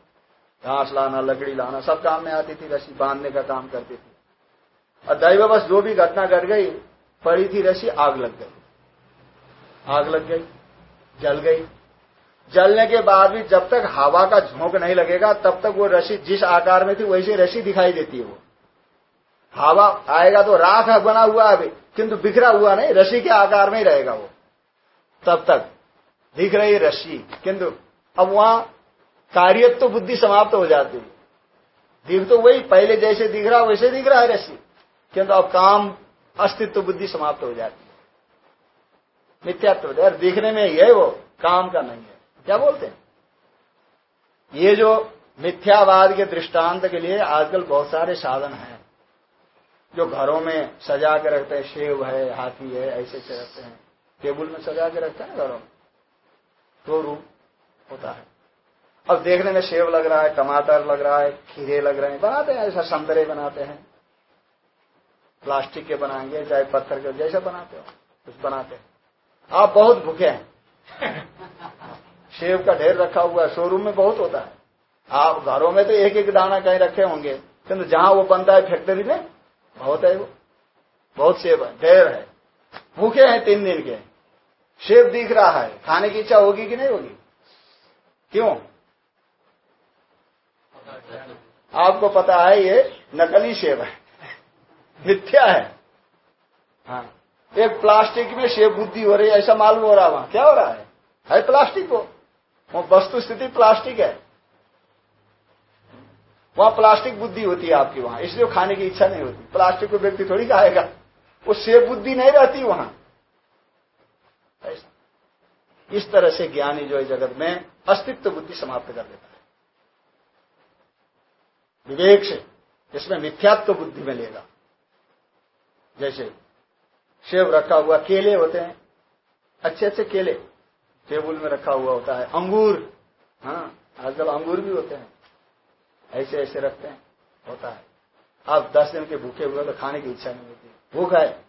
घास लाना, लकड़ी लाना, सब काम में आती थी रसी बांधने का काम करती थी। और दैववश जो भी घटना घट गई, पड़ी थी रसी आग लग गई। आग लग गई, जल गई। जलने के बाद भी जब तक हवा का झोंक नहीं लगेगा, तब तक वो रसी जिस आकार में थी, वैसे रसी दिखाई देती है वो। हवा आएगा तो राख बना हुआ अभी, किंतु बिखरा हुआ नहीं रसी के आकार में ही रहेगा वो। तब तक दिख रही रसी किंतु अब वहाँ कार्यत्व तो बुद्धि समाप्त हो जाती है। दिख तो वही, पहले जैसे दिख रहा, वैसे दिख रहा है रसी किंतु अब काम अस्तित्व बुद्धि समाप्त हो जाती है। मिथ्यात्व तो दिखने में ही है वो, काम का नहीं है। क्या बोलते हैं? ये जो मिथ्यावाद के दृष्टांत के लिए आजकल बहुत सारे साधन हैं। जो घरों में सजा के रखते हैं शेव है, हाथी है, ऐसे ऐसे रखते हैं। टेबुल में सजा के रखते हैं घरों में? दो रूप होता है। अब देखने में सेव लग रहा है, टमाटर लग रहा है, खीरे लग रहे हैं। बनाते हैं, ऐसा संतरे बनाते हैं। प्लास्टिक के बनाएँगे, चाहे पत्थर के, जैसा बनाते हो कुछ बनाते हैं। आप बहुत भूखे हैं। [laughs] सेब का ढेर रखा हुआ है शोरूम में बहुत होता है। आप घरों में तो एक एक दाना कहीं रखे होंगे, किंतु जहाँ वो बनता है फैक्ट्री में बहुत है वो। बहुत सेब है, ढेर है। भूखे हैं तीन दिन के। सेब दिख रहा है। खाने की इच्छा होगी कि नहीं होगी? क्यों? आपको पता है ये नकली सेब है। मिथ्या है। हाँ। एक प्लास्टिक में सेब बुद्धि हो रही है, ऐसा मालूम हो रहा है वहाँ। क्या हो रहा है? है प्लास्टिक वो। वस्तु स्थिति प्लास्टिक है। वहाँ प्लास्टिक बुद्धि होती है आपकी वहाँ। इसलिए खाने की इच्छा नहीं होती। प्लास्टिक को व्यक्ति थोड़ी खाएगा। वो सेब बुद्धि नहीं रहती वहाँ। इस तरह से ज्ञानी जो है जगत में अस्तित्व बुद्धि समाप्त कर देता है। विवेक से इसमें मिथ्यात्व बुद्धि में लेगा जैसे सेब रखा हुआ केले होते हैं। अच्छे अच्छे केले। टेबल में रखा हुआ होता है। अंगूर। हाँ आजकल अंगूर भी होते हैं। ऐसे ऐसे रखते हैं। होता है। आप दस दिन के भूखे हुए तो खाने की इच्छा नहीं होती। भूख है।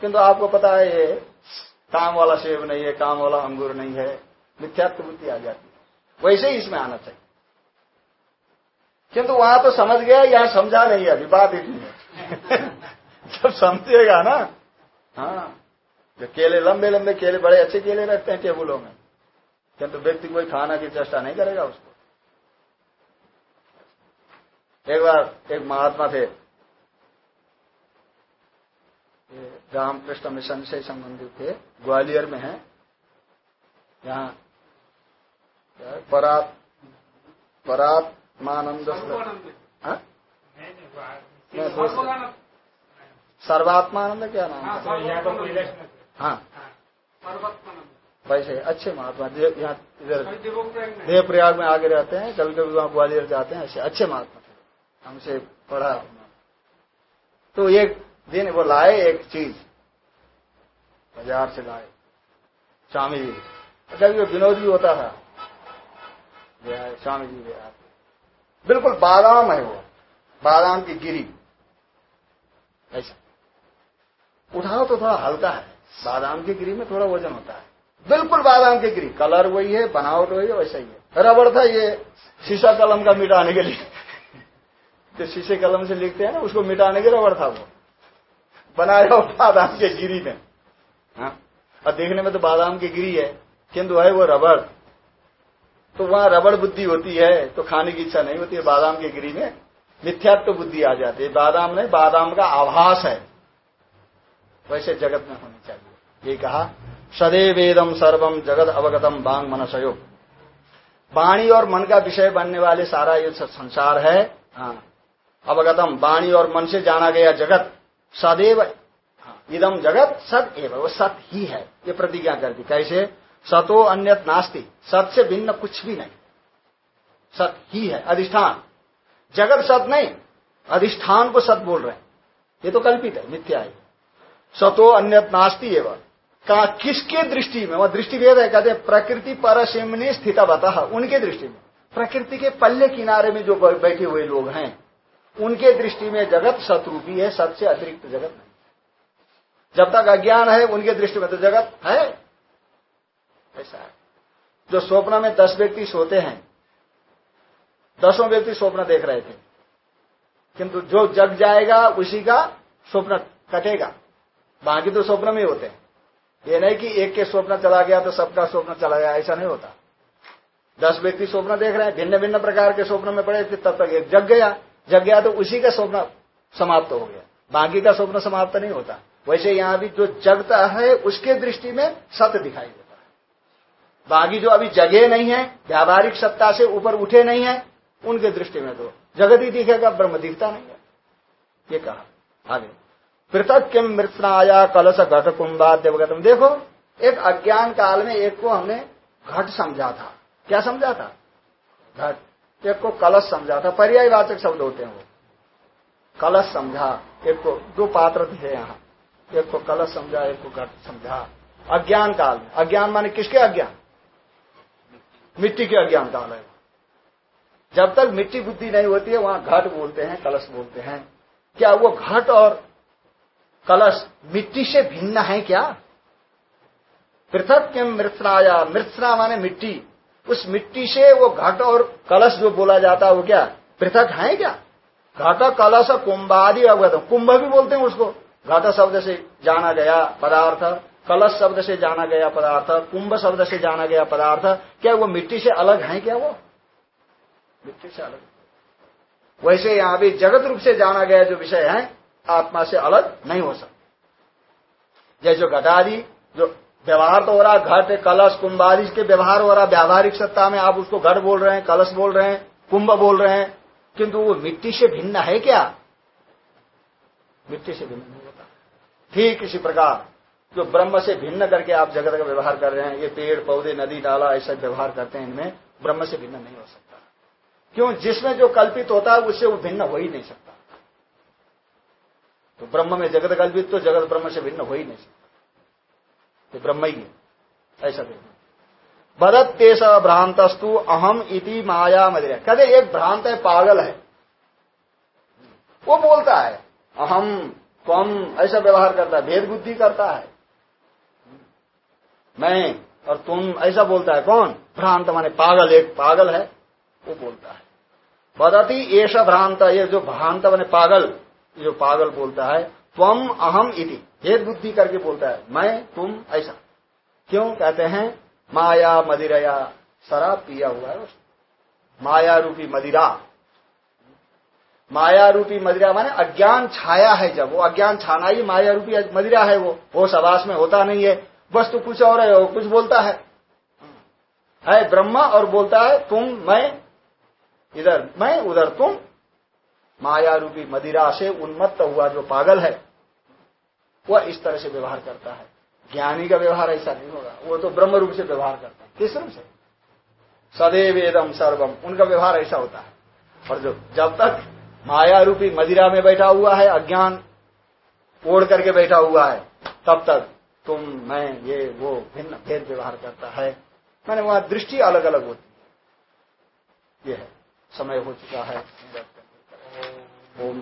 किंतु आपको पता है ये काम वाला सेब नहीं है, काम वाला अंगूर नहीं है। मिथ्यात्व बुद्धि आ जाती है। वैसे ही इसमें आना चाहिए। किंतु वहाँ तो समझ गया, यहाँ समझा नहीं है। अभी बात इतनी है। [laughs] जब समझेगा ना हाँ जो केले, लंबे लंबे केले, बड़े अच्छे केले रखते हैं टेबुलों में, किंतु व्यक्ति कोई खाना की चेष्टा नहीं करेगा उसको। एक बार एक महात्मा थे। रामकृष्ण मिशन से संबंधित थे। ग्वालियर में है। यहाँ परात परात्मानंद हाँ? सर्वात्मानंद क्या नाम है? हाँ। वैसे अच्छे महात्मा यहाँ इधर देव प्रयाग में। आगे रहते हैं कभी कभी वहाँ ग्वालियर जाते हैं ऐसे अच्छे महात्मा। हमसे पढ़ा। तो एक दिन वो लाए एक चीज़, बाज़ार से लाए, स्वामी जी। कभी वो विनोद भी होता था। स्वामी जी बिहार बिल्कुल बादाम है वो, बादाम की गिरी। ऐसा। उठाओ तो थोड़ा हल्का है। बादाम की गिरी में थोड़ा वज़न होता है। बिल्कुल बादाम की गिरी। कलर वही है, बनावट वही है, वैसा ही है। रबड़ था ये, शीशा कलम का मिटाने के लिए। जो शीशे कलम से लिखते हैं ना, उसको मिटाने के रबड़ था वो। बनाया हो बादाम के गिरी में। हाँ। और देखने में तो बादाम की गिरी है। किंतु है वो रबड़। तो वहाँ रबड़ बुद्धि होती है तो खाने की इच्छा नहीं होती है, बादाम की गिरी में मिथ्यात्व तो बुद्धि आ जाती है। बादाम नहीं, बादाम का आभास है। वैसे जगत में होनी चाहिए। ये कहा, सदैवेदम सर्वम जगत अवगतम बांग मनसयोग वाणी और मन का विषय बनने वाले सारा ये संसार है। हाँ। अवगतम। वाणी और मन से जाना गया जगत। सदैव इदम जगत सत एव, वो सत ही है। ये प्रतिज्ञा करती कैसे? सतो अन्य नास्ति। सत से भिन्न कुछ भी नहीं। सत ही है। अधिष्ठान। जगत सत नहीं। अधिष्ठान को सत बोल रहे हैं। ये तो कल्पित है, मिथ्या है। सतो अन्य नास्ती एवं। कहा, किसके दृष्टि में? वह दृष्टि भेद है, कहते प्रकृति पर सिमनी स्थित बता उनके दृष्टि में। प्रकृति के पल्ले किनारे में जो बैठे हुए लोग हैं। उनके दृष्टि में जगत सतरूपी है, सत से अतिरिक्त जगत नहीं। जब तक अज्ञान है, उनके दृष्टि में तो जगत है। ऐसा है। जो स्वप्न में दस व्यक्ति सोते हैं, दसों व्यक्ति स्वप्न देख रहे थे। किंतु जो जग जाएगा, उसी का स्वप्न कटेगा। बाकी तो स्वप्न में होते हैं। ये नहीं कि एक के स्वप्न चला गया तो सबका स्वप्न चला गया, ऐसा नहीं होता। दस व्यक्ति स्वप्न देख रहे हैं भिन्न भिन्न प्रकार के स्वप्न में पड़े थे, तब तक एक जग गया। जग गया तो उसी का स्वप्न समाप्त हो गया। बाकी का स्वप्न समाप्त नहीं होता। वैसे यहाँ भी जो जगता है, उसके दृष्टि में सत्य दिखाई देता है। बाकी जो अभी जगे नहीं है, व्यावहारिक सत्ता से ऊपर उठे नहीं है, उनके दृष्टि में तो जगत ही दिखेगा, ब्रह्म दिखता नहीं है। ये कहा। आगे। पृथक किम मृतनाया कलश घट कुंभाद्यवगतम देखो, एक अज्ञान काल में एक को हमने घट समझा था। क्या समझा था? घट। एक को कलश समझा था पर्यायवाचक शब्द होते हैं वो। कलश समझा, एक को दो पात्र थे यहाँ। एक को कलश समझा, एक को घट समझा। अज्ञान काल अज्ञान माने किसके अज्ञान? मिट्टी के अज्ञान काल है। जब तक मिट्टी बुद्धि नहीं होती है, वहाँ घट बोलते हैं, कलश बोलते हैं। क्या वो घट और कलश मिट्टी से भिन्न है क्या? पृथक किम मृत्सनाया। मृत्सना माने मिट्टी। उस मिट्टी से वो घट और कलश जो बोला जाता है वो क्या? पृथक है क्या? घट, कलश कुंभादि अवगत कुंभ भी बोलते हैं उसको। घट शब्द से जाना गया पदार्थ, कलश शब्द से जाना गया पदार्थ, कुंभ शब्द से जाना गया पदार्थ। क्या वो मिट्टी से अलग है क्या वो? मिट्टी से अलग। वैसे यहाँ भी जगत रूप से जाना गया जो विषय है, आत्मा से अलग नहीं हो सकता। जैसे घटादि जो व्यवहार तो हो रहा घट कलश कुंभादि के व्यवहार हो रहा, व्यावहारिक सत्ता में आप उसको घट बोल रहे हैं, कलश बोल रहे हैं, कुंभ बोल रहे हैं, किंतु वो मिट्टी से भिन्न है क्या? मिट्टी से भिन्न नहीं होता। ठीक इसी प्रकार, जो ब्रह्म से भिन्न करके आप जगत का व्यवहार कर रहे हैं, ये पेड़, पौधे, नदी, नाला, ऐसा व्यवहार करते हैं, इनमें ब्रह्म से भिन्न नहीं हो सकता। क्यों? जिसमें जो कल्पित होता है, उससे वो भिन्न हो ही नहीं सकता। तो ब्रह्म में जगत कल्पित तो जगत ब्रह्म से भिन्न हो ही नहीं सकता। ब्रह्म ही है, ऐसा देखना बदत तेज भ्रांतस्तु अहम इति माया मदिरा। कहते एक भ्रांत है, पागल है। वो बोलता है, अहम तुम ऐसा व्यवहार करता है, भेद बुद्धि करता है। मैं और तुम, ऐसा बोलता है, कौन? भ्रांत माने पागल, एक पागल है, वो बोलता है। बदती ऐसा भ्रांत, ये जो भ्रांत माने पागल जो पागल बोलता है त्वम अहम इति। भेद बुद्धि करके बोलता है, मैं, तुम, ऐसा। क्यों कहते हैं, माया मदिरया, शराब पिया हुआ है माया रूपी मदिरा। माया रूपी मदिरा माने अज्ञान छाया है जब, वो अज्ञान छाना ही माया रूपी मदिरा है वो। वो सवास में होता नहीं है। वस्तु तो कुछ और है, वो कुछ बोलता है। है ब्रह्म और बोलता है, तुम, मैं, इधर, मैं, उधर, तुम। माया रूपी मदिरा से उन्मत्त हुआ जो पागल है। वह इस तरह से व्यवहार करता है। ज्ञानी का व्यवहार ऐसा नहीं होगा। वो तो ब्रह्म रूप से व्यवहार करता है। किस रूप से? सदैव एदम सर्वम उनका व्यवहार ऐसा होता है। और जो जब तक माया रूपी मदिरा में बैठा हुआ है, अज्ञान ओढ़ करके बैठा हुआ है, तब तक तुम, मैं, ये, वो भिन्न भेद व्यवहार करता है। मैंने वहाँ दृष्टि अलग अलग होती है। ये है। समय हो चुका है। ओम